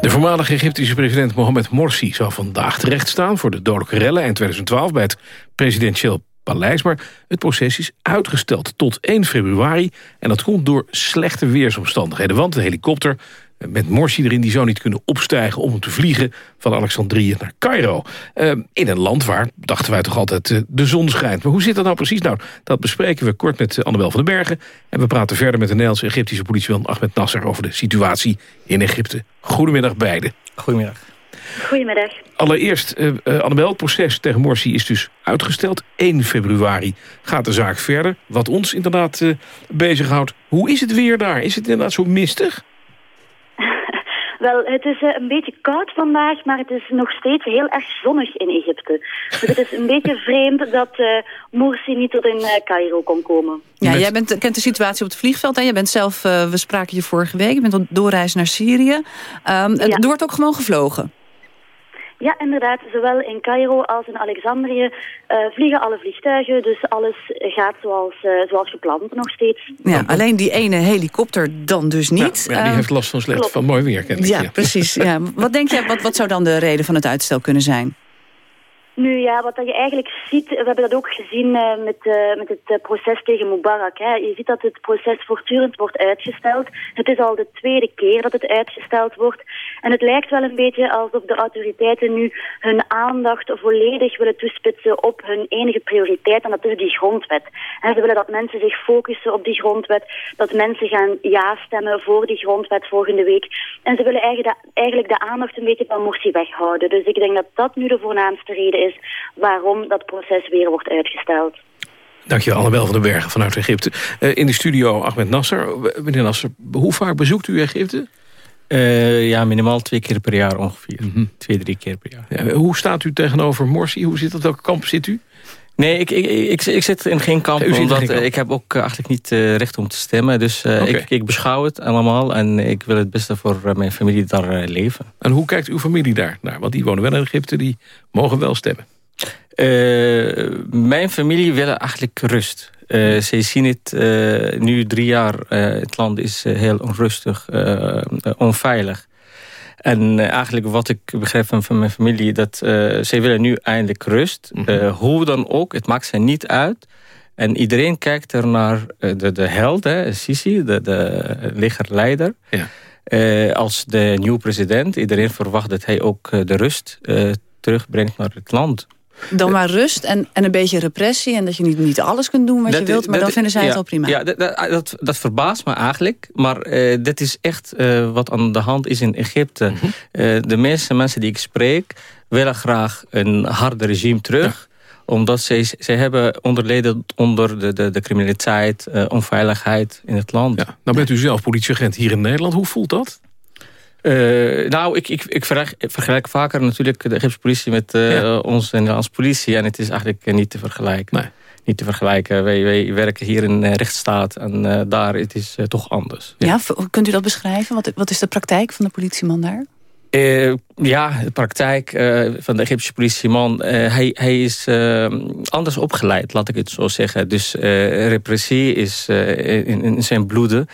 De voormalige Egyptische president Mohamed Morsi zou vandaag terechtstaan... voor de dodelijke rellen in 2012 bij het presidentieel paleis. Maar het proces is uitgesteld tot 1 februari. En dat komt door slechte weersomstandigheden. Want de helikopter met Morsi erin... die zou niet kunnen opstijgen om te vliegen van Alexandrië naar Cairo. Uh, in een land waar, dachten wij toch altijd, uh, de zon schijnt. Maar hoe zit dat nou precies? Nou, dat bespreken we kort met Annabel van den Bergen. En we praten verder met de Nederlandse Egyptische politieman Ahmed Nasser... over de situatie in Egypte. Goedemiddag beiden. Goedemiddag. Goedemiddag. Allereerst, uh, Annabel, het proces tegen Morsi is dus uitgesteld. 1 februari gaat de zaak verder. Wat ons inderdaad bezighoudt. Hoe is het weer daar? Is het inderdaad zo mistig? Wel, het is uh, een beetje koud vandaag, maar het is nog steeds heel erg zonnig in Egypte. Dus het is een beetje vreemd dat uh, Morsi niet tot in uh, Cairo kon komen. Ja, jij bent, kent de situatie op het vliegveld. Hè? Je bent zelf, we spraken je vorige week, je bent op doorreis naar Syrië. Um, ja. Er wordt ook gewoon gevlogen. Ja, inderdaad. Zowel in Cairo als in Alexandrië uh, vliegen alle vliegtuigen. Dus alles gaat zoals, uh, zoals gepland nog steeds. Ja, alleen die ene helikopter dan dus niet. Ja, ja die uh, heeft last van slecht van mooi weer. Ken ik. Ja, precies. Ja. Wat denk jij, wat, wat zou dan de reden van het uitstel kunnen zijn? Nu ja, wat je eigenlijk ziet, we hebben dat ook gezien uh, met, uh, met het uh, proces tegen Mubarak. Hè. Je ziet dat het proces voortdurend wordt uitgesteld. Het is al de tweede keer dat het uitgesteld wordt. En het lijkt wel een beetje alsof de autoriteiten nu hun aandacht volledig willen toespitsen op hun enige prioriteit. En dat is die grondwet. En ze willen dat mensen zich focussen op die grondwet. Dat mensen gaan ja stemmen voor die grondwet volgende week. En ze willen eigenlijk de, eigenlijk de aandacht een beetje van Morsi weghouden. Dus ik denk dat dat nu de voornaamste reden is is waarom dat proces weer wordt uitgesteld. Dankjewel, Annabel van den Bergen vanuit Egypte. Uh, in de studio Ahmed Nasser. Meneer Nasser, hoe vaak bezoekt u Egypte? Uh, ja, minimaal twee keer per jaar ongeveer. Mm -hmm. Twee, drie keer per jaar. Ja, hoe staat u tegenover Morsi? Hoe zit dat? Welke kamp zit u? Nee, ik, ik, ik, ik, zit in geen kamp, ja, omdat geen kamp. ik heb ook eigenlijk niet uh, recht om te stemmen. Dus uh, okay. ik, ik beschouw het allemaal en ik wil het beste voor uh, mijn familie daar leven. En hoe kijkt uw familie daar naar? Want die wonen wel in Egypte, die mogen wel stemmen. mijn familie wil eigenlijk rust. Uh, ze zien het uh, nu drie jaar, uh, het land is heel onrustig, onveilig. En eigenlijk wat ik begrijp van mijn familie, dat zij willen nu eindelijk rust. Mm -hmm. hoe dan ook, het maakt ze niet uit. En iedereen kijkt er naar de, de held, hè, Sisi, de, de legerleider. Ja. als de nieuwe president. Iedereen verwacht dat hij ook de rust terugbrengt naar het land. Dan maar rust en, en een beetje repressie. En dat je niet, niet alles kunt doen wat dat, je wilt. Maar dat, dan vinden zij ja, het al prima. Ja, dat, dat, dat verbaast me eigenlijk. Maar uh, dit is echt uh, wat aan de hand is in Egypte. Mm -hmm. uh, de meeste mensen die ik spreek... willen graag een harde regime terug. Ja. Omdat zij, zij hebben onderleden onder de, de, de criminaliteit... onveiligheid in het land. Ja. Nou bent u zelf politieagent hier in Nederland. Hoe voelt dat? Uh, nou, ik, ik, ik vergelijk, vergelijk, vaker natuurlijk de Egyptische politie met uh, ja. onze Nederlandse politie. En het is eigenlijk niet te vergelijken. Nee. Niet te vergelijken. Wij, wij werken hier in uh, rechtsstaat en uh, daar het is het toch anders. Ja. ja, kunt u dat beschrijven? Wat, wat is de praktijk van de politieman daar? Uh, ja, de praktijk uh, van de Egyptische politieman, uh, hij, hij is anders opgeleid, laat ik het zo zeggen. Dus repressie is in, in, zijn bloeden.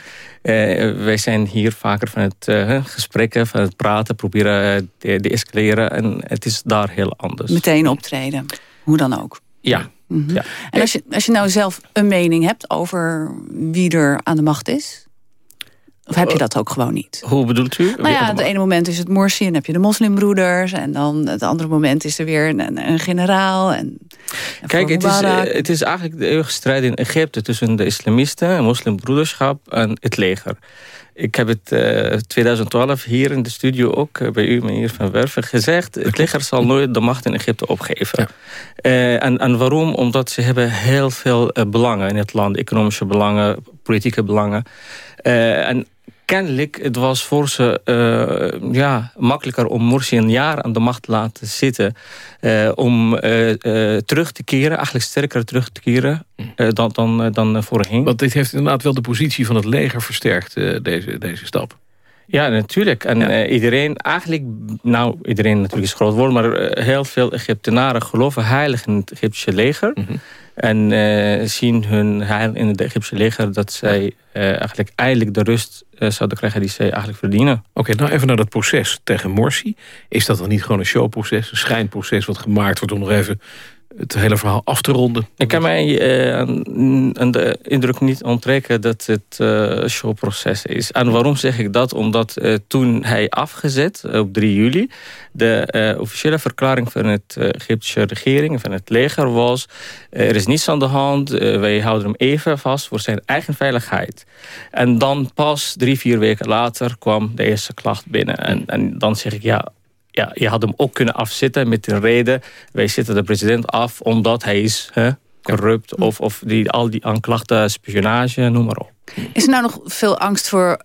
Wij zijn hier vaker van het gesprekken, van het praten, proberen te de escaleren. En het is daar heel anders. Meteen optreden, hoe dan ook. Ja. Mm -hmm. ja. En als je, als je nou zelf een mening hebt over wie er aan de macht is... Of heb je dat ook gewoon niet? Hoe bedoelt u? Nou ja, het ene moment is het Morsi en dan heb je de moslimbroeders. En dan het andere moment is er weer een, een generaal. En, en Kijk, het is, het is eigenlijk de eeuwige strijd in Egypte... tussen de islamisten, en moslimbroederschap en het leger. Ik heb het uh, 2012 hier in de studio ook uh, bij u, meneer Van Werven, gezegd. Het leger zal nooit de macht in Egypte opgeven. Ja. Uh, en, en waarom? Omdat ze hebben heel veel belangen in het land. Economische belangen, politieke belangen. en kennelijk, het was voor ze uh, ja, makkelijker om Morsi een jaar aan de macht te laten zitten. Uh, om uh, terug te keren, eigenlijk sterker terug te keren dan, dan, dan voorheen. Want dit heeft inderdaad wel de positie van het leger versterkt, deze, deze stap. Ja, natuurlijk. En ja. iedereen, eigenlijk, nou, iedereen natuurlijk is groot woord... maar heel veel Egyptenaren geloven heilig in het Egyptische leger. Mm -hmm. En uh, zien hun heil in het Egyptische leger... dat zij uh, eigenlijk eindelijk de rust uh, zouden krijgen die zij eigenlijk verdienen. Oké, nou even naar dat proces tegen Morsi. Is dat dan niet gewoon een showproces, een schijnproces... wat gemaakt wordt om nog even het hele verhaal af te ronden? Ik kan mij uh, aan, de indruk niet onttrekken dat het uh, showproces is. En waarom zeg ik dat? Omdat uh, toen hij afgezet, op 3 juli... de officiële verklaring van het Egyptische regering, van het leger was... er is niets aan de hand, wij houden hem even vast voor zijn eigen veiligheid. En dan pas drie, vier weken later kwam de eerste klacht binnen. En, en dan zeg ik, ja ja, je had hem ook kunnen afzetten met de reden... wij zetten de president af omdat hij is hè, corrupt... of, of die, al die aanklachten, spionage, noem maar op. Is er nou nog veel angst voor...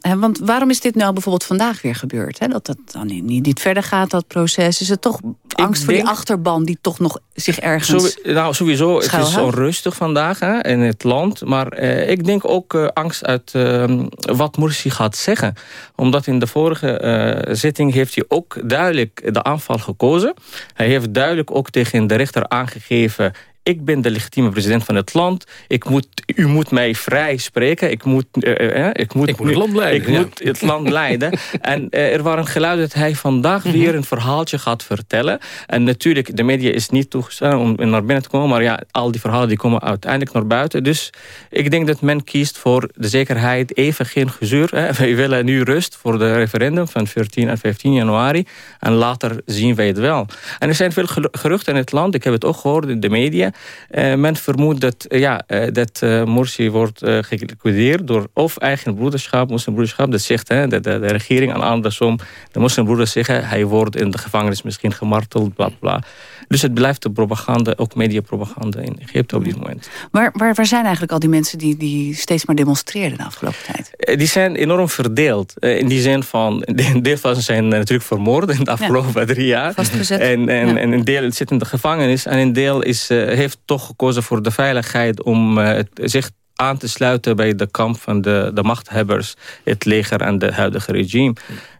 Hè, want waarom is dit nou bijvoorbeeld vandaag weer gebeurd? Hè? Dat dat dan niet, niet verder gaat, dat proces. Is het toch angst voor die achterban die toch nog zich ergens Zo, Nou, sowieso, het is zo rustig vandaag hè, in het land. Maar eh, ik denk ook uh, angst uit uh, wat Morsi gaat zeggen. Omdat in de vorige uh, zitting heeft hij ook duidelijk de aanval gekozen. Hij heeft duidelijk ook tegen de rechter aangegeven ik ben de legitieme president van het land. Ik moet, u moet mij vrij spreken. Ik moet, uh, uh, ik moet, ik moet het land leiden. Ik moet het land leiden. En uh, er waren geluiden dat hij vandaag mm -hmm. weer een verhaaltje gaat vertellen. En natuurlijk, de media is niet toegestaan om naar binnen te komen. Maar ja, al die verhalen die komen uiteindelijk naar buiten. Dus ik denk dat men kiest voor de zekerheid. Even geen gezeur. Hè. Wij willen nu rust voor de referendum van 14 en 15 januari. En later zien wij het wel. En er zijn veel geruchten in het land. Ik heb het ook gehoord in de media. Uh, men vermoedt dat, uh, ja, uh, dat Morsi wordt geliquideerd door of eigen broederschap, moslimbroederschap. Dat zegt hè, de, de, de regering en andersom. De moslimbroeders zeggen hij wordt in de gevangenis misschien gemarteld, bla bla. Dus het blijft de propaganda, ook mediapropaganda in Egypte op dit moment. Maar waar, waar zijn eigenlijk al die mensen die, die steeds maar demonstreerden de afgelopen tijd? Die zijn enorm verdeeld. In die zin van, een deel van ze zijn natuurlijk vermoord in de afgelopen ja. drie jaar. Vastgezet. En, en, ja. en een deel zit in de gevangenis en een deel is, heeft toch gekozen voor de veiligheid om zich aan te sluiten bij de kamp van de, de machthebbers, het leger en de huidige regime.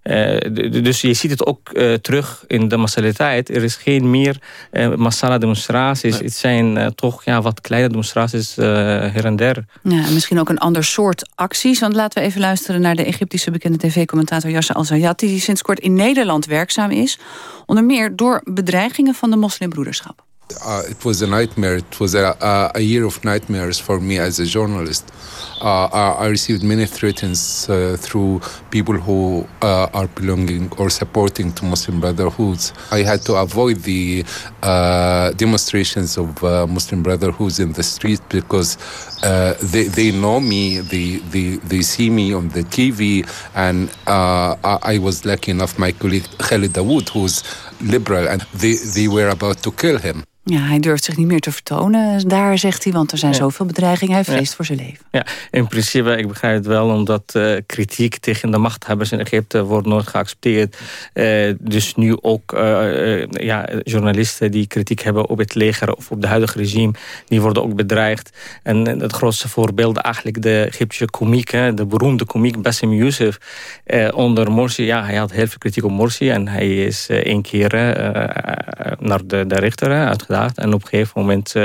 Uh, dus je ziet het ook uh, terug in de massaliteit. Er is geen meer uh, massale demonstraties. Nee. Het zijn toch ja, wat kleine demonstraties her en der. Ja, misschien ook een ander soort acties. Want laten we even luisteren naar de Egyptische bekende tv-commentator Yasser Al-Zayat... die sinds kort in Nederland werkzaam is. Onder meer door bedreigingen van de moslimbroederschap. Uh, it was a nightmare. It was a, uh, a year of nightmares for me as a journalist. Uh, I received many threats through people who are belonging or supporting to Muslim Brotherhoods. I had to avoid the demonstrations of Muslim Brotherhoods in the street because they, they know me, they, they, they see me on the TV, and I was lucky enough, my colleague Khalid Dawood, who's liberal, and they, they were about to kill him. Ja, hij durft zich niet meer te vertonen daar, zegt hij... want er zijn ja. zoveel bedreigingen, hij vreest ja. voor zijn leven. Ja, in principe, ik begrijp het wel... omdat uh, kritiek tegen de machthebbers in Egypte wordt nooit geaccepteerd. Uh, dus nu ook uh, ja, journalisten die kritiek hebben op het leger... of op het huidige regime, die worden ook bedreigd. En het grootste voorbeeld eigenlijk de Egyptische komiek... Hè, de beroemde komiek Bassem Youssef onder Morsi. Ja, hij had heel veel kritiek op Morsi... en hij is één keer naar de, de rechter uitgedaan en op een gegeven moment uh,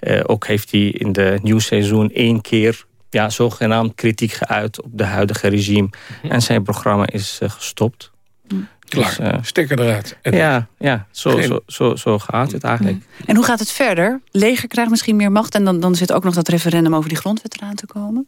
uh, ook heeft hij in de nieuwseizoen één keer ja, zogenaamd kritiek geuit op de huidige regime. Mm. En zijn programma is uh, gestopt. Mm. Klaar, dus, stekker eruit. En ja, ja zo, geen... zo, zo, zo gaat het eigenlijk. Mm. En hoe gaat het verder? Leger krijgt misschien meer macht... en dan, dan zit ook nog dat referendum over die grondwet eraan te komen?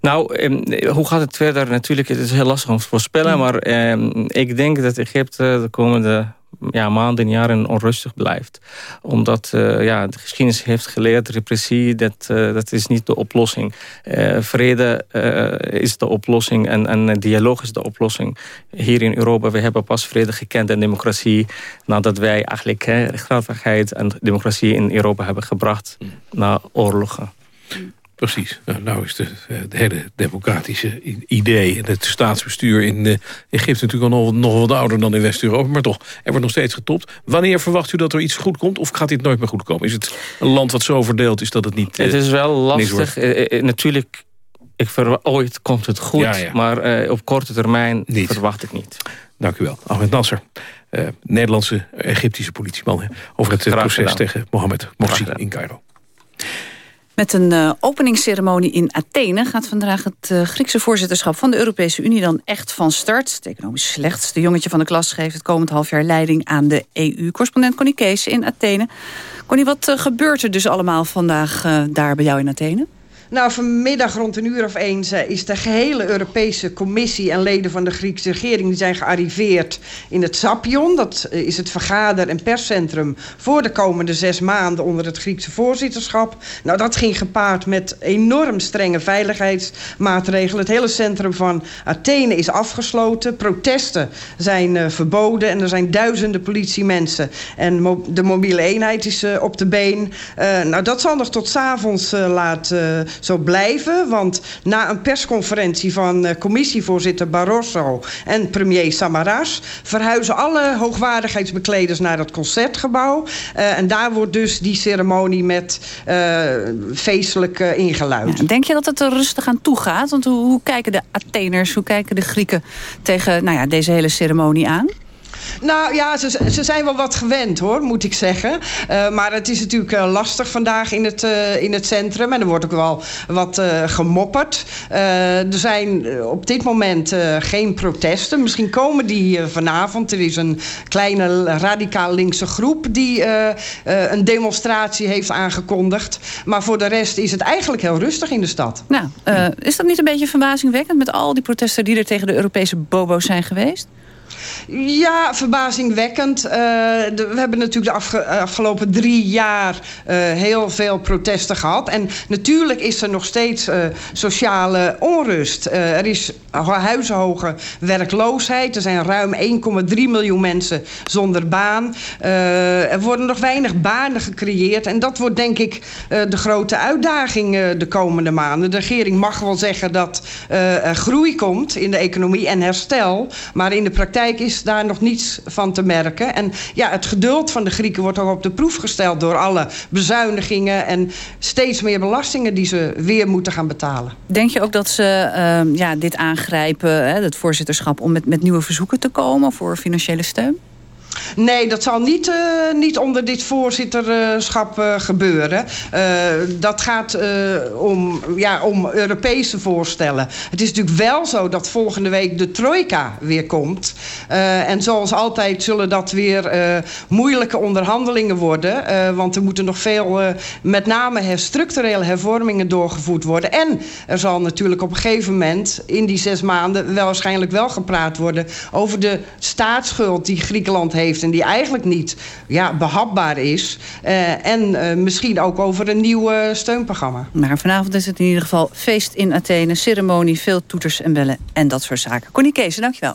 Nou, eh, hoe gaat het verder? Natuurlijk, het is heel lastig om te voorspellen... maar eh, ik denk dat Egypte de komende ja, maanden en jaren onrustig blijft. Omdat uh, ja, de geschiedenis heeft geleerd, repressie, dat, uh, dat is niet de oplossing. Uh, vrede is de oplossing en, en dialoog is de oplossing. Hier in Europa, we hebben pas vrede gekend en democratie... nadat wij eigenlijk rechtvaardigheid en democratie in Europa hebben gebracht... na oorlogen. Precies. Nou, nou is de, de, hele democratische idee en het staatsbestuur in uh, Egypte natuurlijk al nog, nog wat ouder dan in West-Europa. Maar toch, er wordt nog steeds getopt. Wanneer verwacht u dat er iets goed komt of gaat dit nooit meer goed komen? Is het een land wat zo verdeeld is dat het niet Het is wel lastig. Uh, natuurlijk, ik ooit komt het goed. Ja, ja. Maar op korte termijn niet. verwacht ik niet. Dank u wel. Ahmed Nasser. Nederlandse Egyptische politieman. Over het proces tegen Mohammed Morsi in Cairo. Met een uh, openingsceremonie in Athene gaat vandaag het uh, Griekse voorzitterschap van de Europese Unie dan echt van start. Het economisch slechtste jongetje van de klas geeft het komend half jaar leiding aan de EU. Correspondent Connie Kees in Athene. Connie, wat uh, gebeurt er dus allemaal vandaag daar bij jou in Athene? Nou, vanmiddag rond een uur of eens is de gehele Europese Commissie en leden van de Griekse regering die zijn gearriveerd in het Sapion. Dat eh, is het vergader- en perscentrum voor de komende zes maanden onder het Griekse voorzitterschap. Nou, dat ging gepaard met enorm strenge veiligheidsmaatregelen. Het hele centrum van Athene is afgesloten. Protesten zijn uh, verboden en er zijn duizenden politiemensen. En de mobiele eenheid is uh, op de been. Uh, nou, dat zal nog tot s'avonds laten zo blijven. Want na een persconferentie van uh, commissievoorzitter Barroso en premier Samaras... verhuizen alle hoogwaardigheidsbekleders naar het concertgebouw. Uh, en daar wordt dus die ceremonie met uh, feestelijk ingeluid. Denk je dat het er rustig aan toe gaat? Want hoe, hoe kijken de Atheners, hoe kijken de Grieken tegen nou ja, deze hele ceremonie aan? Nou ja, ze, ze zijn wel wat gewend hoor, moet ik zeggen. Uh, maar het is natuurlijk uh, lastig vandaag in het, uh, in het centrum. En er wordt ook wel wat gemopperd. er zijn op dit moment geen protesten. Misschien komen die vanavond. Er is een kleine radicaal linkse groep... die een demonstratie heeft aangekondigd. Maar voor de rest is het eigenlijk heel rustig in de stad. Nou, is dat niet een beetje verbazingwekkend... met al die protesten die er tegen de Europese bobo's zijn geweest? Ja, verbazingwekkend. De, we hebben natuurlijk de eh, afgelopen drie jaar uh, heel veel protesten gehad. En natuurlijk is er nog steeds sociale onrust. er is huizenhoge werkloosheid. Er zijn ruim 1,3 miljoen mensen zonder baan. er worden nog weinig banen gecreëerd. En dat wordt denk ik de grote uitdaging de komende maanden. De regering mag wel zeggen dat er groei komt in de economie en herstel. Maar in de praktijk is daar nog niets van te merken. En ja, het geduld van de Grieken wordt ook op de proef gesteld... door alle bezuinigingen en steeds meer belastingen... die ze weer moeten gaan betalen. Denk je ook dat ze uh, ja, dit aangrijpen, hè, het voorzitterschap... om met, met nieuwe verzoeken te komen voor financiële steun? Nee, dat zal niet, uh, niet onder dit voorzitterschap uh, gebeuren. Uh, dat gaat om, ja, om Europese voorstellen. Het is natuurlijk wel zo dat volgende week de trojka weer komt. en zoals altijd zullen dat weer moeilijke onderhandelingen worden. want er moeten nog veel, met name structurele hervormingen doorgevoerd worden. En er zal natuurlijk op een gegeven moment in die zes maanden... wel waarschijnlijk wel gepraat worden over de staatsschuld die Griekenland heeft heeft... en die eigenlijk niet ja, behapbaar is. Uh, en uh, misschien ook over een nieuw steunprogramma. Maar vanavond is het in ieder geval feest in Athene. Ceremonie, veel toeters en bellen en dat soort zaken. Connie Kees, dankjewel.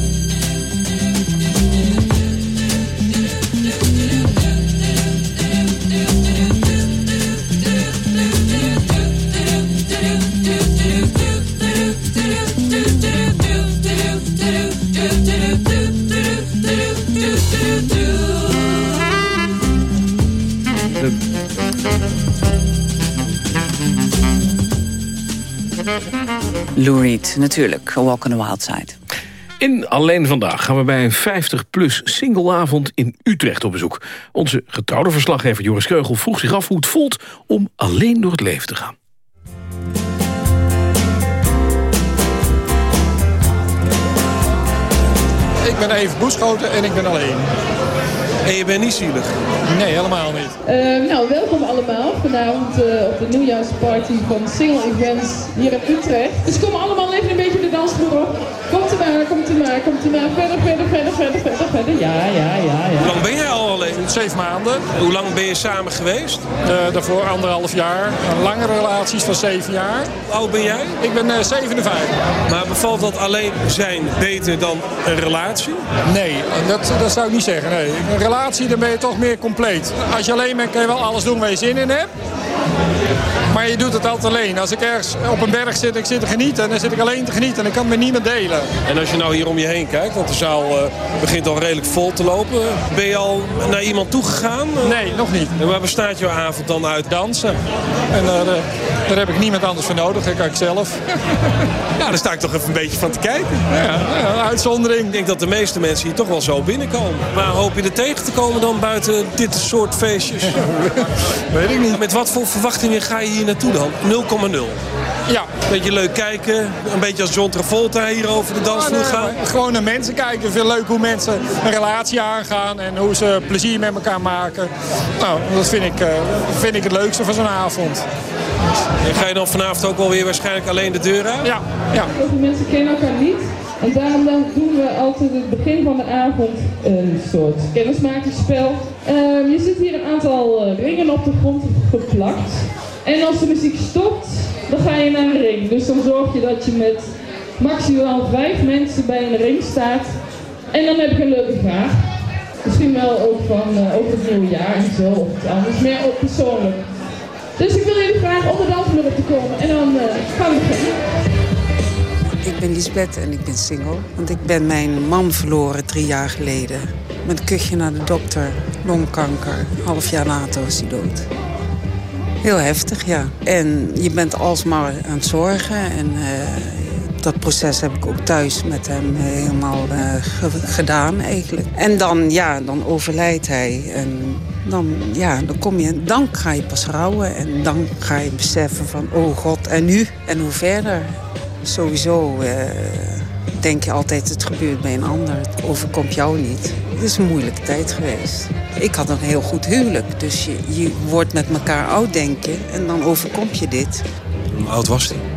Lou Reed, natuurlijk. A Walk on the Wild Side. In Alleen Vandaag gaan we bij een 50-plus singleavond in Utrecht op bezoek. Onze getrouwde verslaggever Joris Keugel vroeg zich af hoe het voelt... om alleen door het leven te gaan. Ik ben even Boeschoten en ik ben alleen. En je bent niet zielig? Nee, helemaal niet. Uh, nou, welkom allemaal vanavond uh, op de nieuwjaarsparty van Single Events hier in Utrecht. Dus kom allemaal even een beetje de dansvloer op. Komt u maar, komt u maar, komt u maar. Verder, verder, verder, verder, verder, verder. Ja, ja, ja, ja. Hoe lang ben jij al alleen? Zeven maanden. Hoe lang ben je samen geweest? Uh, daarvoor anderhalf jaar. Een langere relaties van zeven jaar. Hoe oud ben jij? Ik ben uh, 57. Maar bevalt dat alleen zijn beter dan een relatie? Nee, dat, dat zou ik niet zeggen. Nee. Een relatie, dan ben je toch meer compleet. Als je alleen bent, kun je wel alles doen waar je zin in hebt. Maar je doet het altijd alleen. Als ik ergens op een berg zit, ik zit te genieten, dan zit ik alleen te genieten. En ik kan het met niemand delen. En als je nou hier om je heen kijkt, want de zaal uh, begint al redelijk vol te lopen. Ben je al naar iemand toegegaan? Nee, nog niet. En waar bestaat jouw avond dan uit? Dansen. En uh, daar heb ik niemand anders voor nodig, dat kan ik zelf. ja, daar sta ik toch even een beetje van te kijken. Ja, ja, uitzondering. Ik denk dat de meeste mensen hier toch wel zo binnenkomen. Waar hoop je er tegen te komen dan buiten dit soort feestjes? Weet ik niet. Met wat voor verwachtingen ga je hier naartoe dan? 0,0. Ja. Beetje leuk kijken. Een beetje als John Travolta hier over de dansvloer gaan. gewoon naar mensen kijken. Ik vind het leuk hoe mensen een relatie aangaan. En hoe ze plezier met elkaar maken. Nou, dat vind ik, uh, vind ik het leukste van zo'n avond. En ga je dan vanavond ook wel weer waarschijnlijk alleen de deur uit? Ja. ja. Heel veel mensen kennen elkaar niet. En daarom dan doen we altijd het begin van de avond een soort kennismakingsspel. Uh, je ziet hier een aantal uh, ringen op de grond geplakt. En als de muziek stopt, dan ga je naar een ring. Dus dan zorg je dat je met maximaal vijf mensen bij een ring staat. En dan heb ik een leuke vraag. Misschien wel ook van uh, over het nieuwe jaar en zo, of iets anders. Meer op persoonlijk. Dus ik wil jullie vragen om de dansvloer op te komen. En dan uh, gaan we beginnen. Ik ben Lisbeth en ik ben single. Want ik ben mijn man verloren drie jaar geleden. Met een kuchje naar de dokter, longkanker. Half jaar later was hij dood. Heel heftig, ja. En je bent alsmaar aan het zorgen. En uh, dat proces heb ik ook thuis met hem helemaal uh, gedaan eigenlijk. En dan, ja, dan overlijdt hij. En dan, ja, dan, kom je, dan ga je pas rouwen. En dan ga je beseffen van, oh god, en nu? En hoe verder? Sowieso denk je altijd, het gebeurt bij een ander. Het overkomt jou niet. Het is een moeilijke tijd geweest. Ik had een heel goed huwelijk. Dus je, je wordt met elkaar oud, denk je. En dan overkomt je dit. Hoe oud was hij?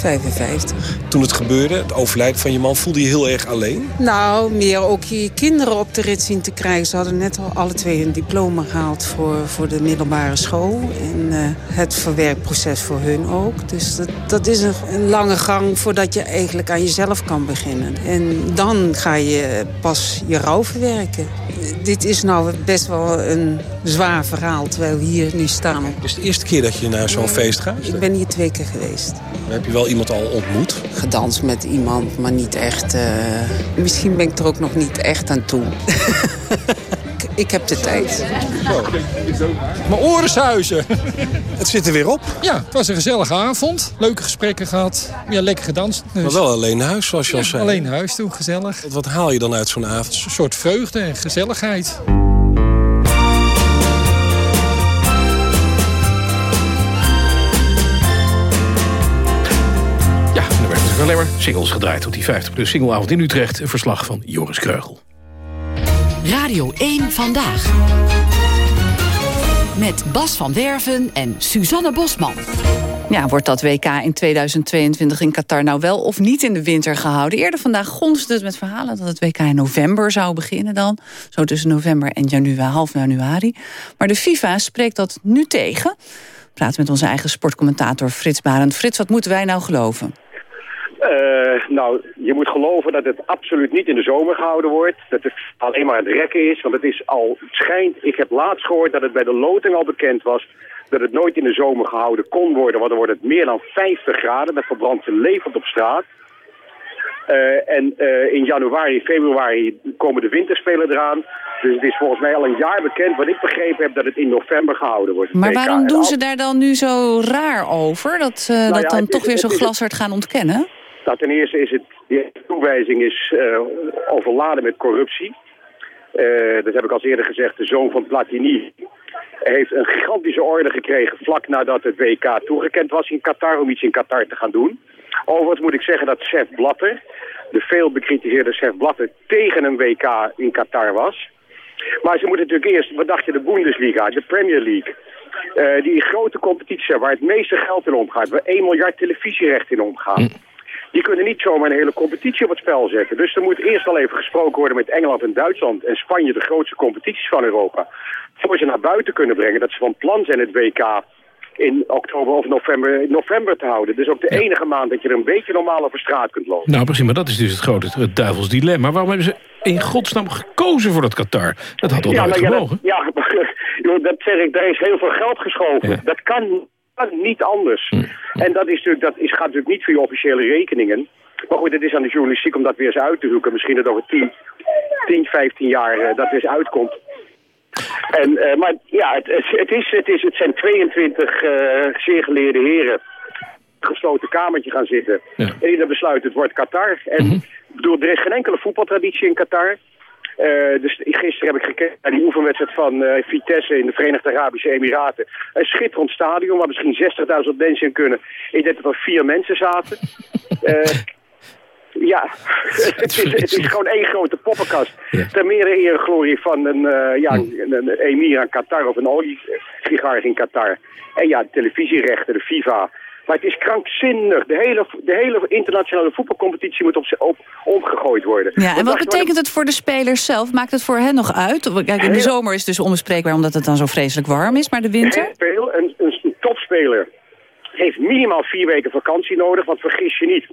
55. Toen het gebeurde, het overlijden van je man, voelde je heel erg alleen? Nou, meer ook je kinderen op de rit zien te krijgen. Ze hadden net al alle twee een diploma gehaald voor, voor de middelbare school. En uh, het verwerkproces voor hun ook. Dus dat, dat is een, een, lange gang voordat je eigenlijk aan jezelf kan beginnen. En dan ga je pas je rouw verwerken. Dit is nou best wel een zwaar verhaal, terwijl we hier nu staan. Het is de eerste keer dat je naar zo'n feest gaat? Ik ben hier twee keer geweest. Heb je wel iemand al ontmoet? Gedanst met iemand, maar niet echt... Uh... Misschien ben ik er ook nog niet echt aan toe. ik heb de tijd. Mijn orensuizen. Het zit er weer op. Ja, het was een gezellige avond. Leuke gesprekken gehad. Ja, lekker gedanst. Dus. Maar wel alleen huis, zoals je ja, al zei. alleen huis toe, gezellig. Wat, wat haal je dan uit zo'n avond? Een soort vreugde en gezelligheid. Alleen maar singles gedraaid op die 50 plus singleavond in Utrecht. Een verslag van Joris Kreugel. Radio 1 Vandaag. Met Bas van Werven en Suzanne Bosman. Ja, wordt dat WK in 2022 in Qatar nou wel of niet in de winter gehouden? Eerder vandaag gonsde het met verhalen dat het WK in november zou beginnen dan. Zo tussen november en januari, half januari. Maar de FIFA spreekt dat nu tegen. We praten met onze eigen sportcommentator Frits Barend. Frits, wat moeten wij nou geloven? Uh, nou, je moet geloven dat het absoluut niet in de zomer gehouden wordt. Dat het alleen maar het rekken is. Want het is al, het schijnt, ik heb laatst gehoord dat het bij de loting al bekend was... dat het nooit in de zomer gehouden kon worden. Want dan wordt het meer dan 50 graden. Dat verbrandt je levend op straat. Uh, en uh, in januari, februari komen de winterspelen eraan. Dus het is volgens mij al een jaar bekend, wat ik begrepen heb, dat het in november gehouden wordt. Maar waarom doen ze daar dan nu zo raar over? Dat, uh, nou dat ja, dan toch is, weer zo glashard gaan ontkennen? Nou, ten eerste is het, die toewijzing is uh, overladen met corruptie. Uh, dat heb ik al eerder gezegd, de zoon van Platini heeft een gigantische orde gekregen vlak nadat het WK toegekend was in Qatar om iets in Qatar te gaan doen. Overigens moet ik zeggen dat Sef Blatter, de veel bekritiseerde Sef Blatter, tegen een WK in Qatar was. Maar ze moeten natuurlijk eerst, wat dacht je, de Bundesliga, de Premier League. Uh, die grote competitie waar het meeste geld in omgaat, waar 1 miljard televisierechten in omgaan. Mm. Die kunnen niet zomaar een hele competitie op het spel zetten. Dus er moet eerst al even gesproken worden met Engeland en Duitsland en Spanje, de grootste competities van Europa. Voor ze naar buiten kunnen brengen dat ze van plan zijn het WK in oktober of november, november te houden. Dus ook de ja. enige maand dat je er een beetje normaal over straat kunt lopen. Nou precies, maar dat is dus het grote het duivels dilemma. Waarom hebben ze in godsnaam gekozen voor dat Qatar? Dat had al ja, nooit nou. Ja, dat, dat zeg ik, daar is heel veel geld geschoven. Ja. Dat kan niet anders. Hm. En dat, is natuurlijk, dat is, gaat natuurlijk niet via officiële rekeningen. Maar goed, het is aan de journalistiek om dat weer eens uit te zoeken. Misschien dat over 10, 10 15 jaar uh, dat weer eens uitkomt. En, uh, maar ja, het, het, is, het, is, het zijn 22 uh, zeer geleerde heren gesloten kamertje gaan zitten. Ja. En die dan besluiten, het wordt Qatar. En Mhm. bedoel, er is geen enkele voetbaltraditie in Qatar. Uh, dus gisteren heb ik gekeken naar die oefenwedstrijd van uh, Vitesse in de Verenigde Arabische Emiraten. Een schitterend stadion waar misschien 60.000 mensen in kunnen. Ik denk dat er vier mensen zaten. Uh, ja, het is, het is gewoon één grote poppenkast. Ja. Ter meer eer glorie van een, uh, ja, een, een emir aan Qatar of een oligarch in Qatar. En ja, de televisierechten, de FIFA. Maar het is krankzinnig. De hele, de hele internationale voetbalcompetitie moet op, op, omgegooid worden. Ja, en wat betekent het voor de spelers zelf? Maakt het voor hen nog uit? Kijk, in de zomer is het dus onbespreekbaar omdat het dan zo vreselijk warm is. Maar de winter? Heel. Een, een, een topspeler heeft minimaal vier weken vakantie nodig, want vergis je niet.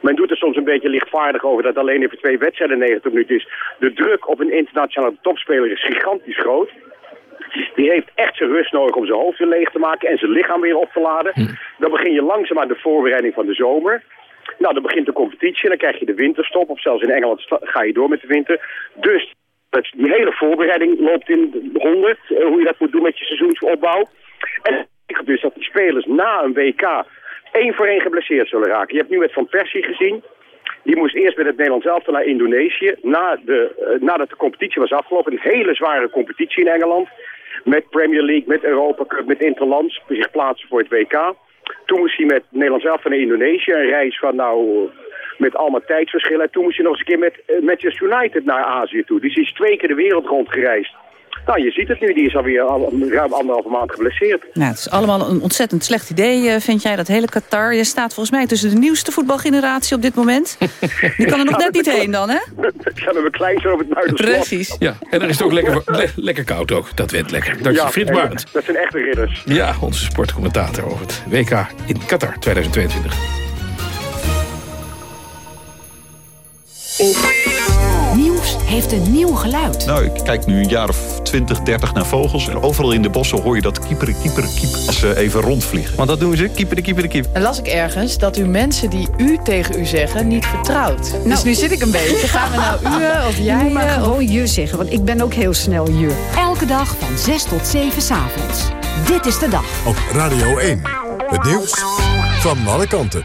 Men doet er soms een beetje lichtvaardig over dat alleen even twee wedstrijden 90 minuten is. De druk op een internationale topspeler is gigantisch groot. Die heeft echt zijn rust nodig om zijn hoofd weer leeg te maken en zijn lichaam weer op te laden. Dan begin je langzaam aan de voorbereiding van de zomer. Nou, dan begint de competitie en dan krijg je de winterstop. Of zelfs in Engeland ga je door met de winter. Dus die hele voorbereiding loopt in de honderd. Hoe je dat moet doen met je seizoensopbouw. En dus dat die spelers na een WK één voor één geblesseerd zullen raken. Je hebt nu met Van Persie gezien. Die moest eerst met het Nederlands elftal naar Indonesië. Na de, uh, nadat de competitie was afgelopen. Een hele zware competitie in Engeland. Met Premier League, met Europa Cup, met Interlands. Zich plaatsen voor het WK. Toen moest hij met Nederlands elftal naar Indonesië. Een reis van nou... Met allemaal tijdsverschillen. En toen moest hij nog eens een keer met uh, Manchester United naar Azië toe. Dus hij is twee keer de wereld rond gereisd. Nou, je ziet het nu, die is alweer al, ruim anderhalve maand geblesseerd. Nou, het is allemaal een ontzettend slecht idee, eh, vind jij, dat hele Qatar. Je staat volgens mij tussen de nieuwste voetbalgeneratie op dit moment. Die kan er nog net niet heen dan, hè? Ik ga met mijn zo op het buitenslot. Precies. Ja, en dan is het ook lekker, le- lekker koud ook. Dat went lekker. Dank je, Ja, Frits en Barend. Dat zijn echte ridders. Ja, onze sportcommentator over het WK in Qatar 2022. Heeft een nieuw geluid. Nou, ik kijk nu een jaar of 20, 30 naar vogels. En overal in de bossen hoor je dat kieperen, kieperen, kiep. Als ze even rondvliegen. Want dat doen ze, kieperen, kieperen, kiep. En las ik ergens dat u mensen die u tegen u zeggen niet vertrouwt. dus nu zit ik een beetje. Gaan we nou u of Je jij? moet maar gewoon je zeggen, want ik ben ook heel snel je. Elke dag van 6 tot 7 's avonds. Dit is de dag. Op Radio 1. Het nieuws van alle kanten.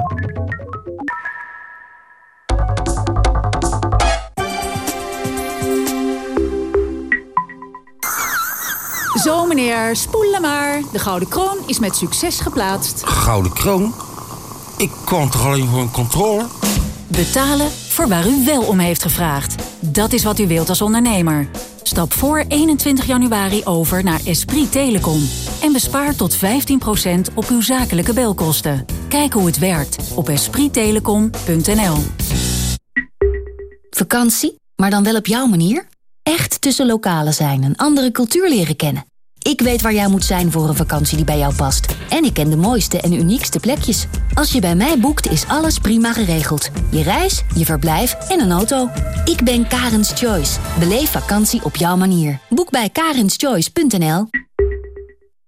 Zo meneer, spoelen maar. De Gouden Kroon is met succes geplaatst. Gouden kroon? Ik kwam toch alleen voor een controle? Betalen voor waar u wel om heeft gevraagd. Dat is wat u wilt als ondernemer. Stap voor 21 januari over naar Esprit Telecom. En bespaar tot 15% op uw zakelijke belkosten. Kijk hoe het werkt op esprittelecom.nl. Vakantie, maar dan wel op jouw manier? Echt tussen lokalen zijn en andere cultuur leren kennen. Ik weet waar jij moet zijn voor een vakantie die bij jou past. En ik ken de mooiste en uniekste plekjes. Als je bij mij boekt, is alles prima geregeld. Je reis, je verblijf en een auto. Ik ben Karens Choice. Beleef vakantie op jouw manier. Boek bij karenschoice.nl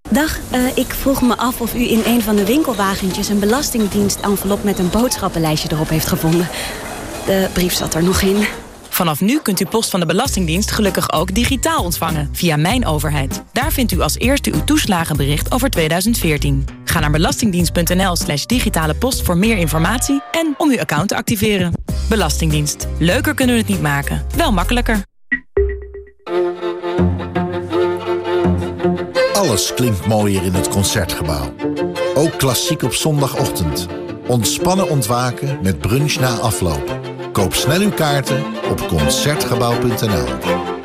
Dag, eh, ik vroeg me af of u in een van de winkelwagentjes... een belastingdienst-envelop met een boodschappenlijstje erop heeft gevonden. De brief zat er nog in. Vanaf nu kunt u post van de Belastingdienst gelukkig ook digitaal ontvangen via Mijn Overheid. Daar vindt u als eerste uw toeslagenbericht over 2014. Ga naar belastingdienst.nl slash digitale post voor meer informatie en om uw account te activeren. Belastingdienst. Leuker kunnen we het niet maken, wel makkelijker. Alles klinkt mooier in het Concertgebouw. Ook klassiek op zondagochtend. Ontspannen ontwaken met brunch na afloop. Koop snel uw kaarten op Concertgebouw.nl.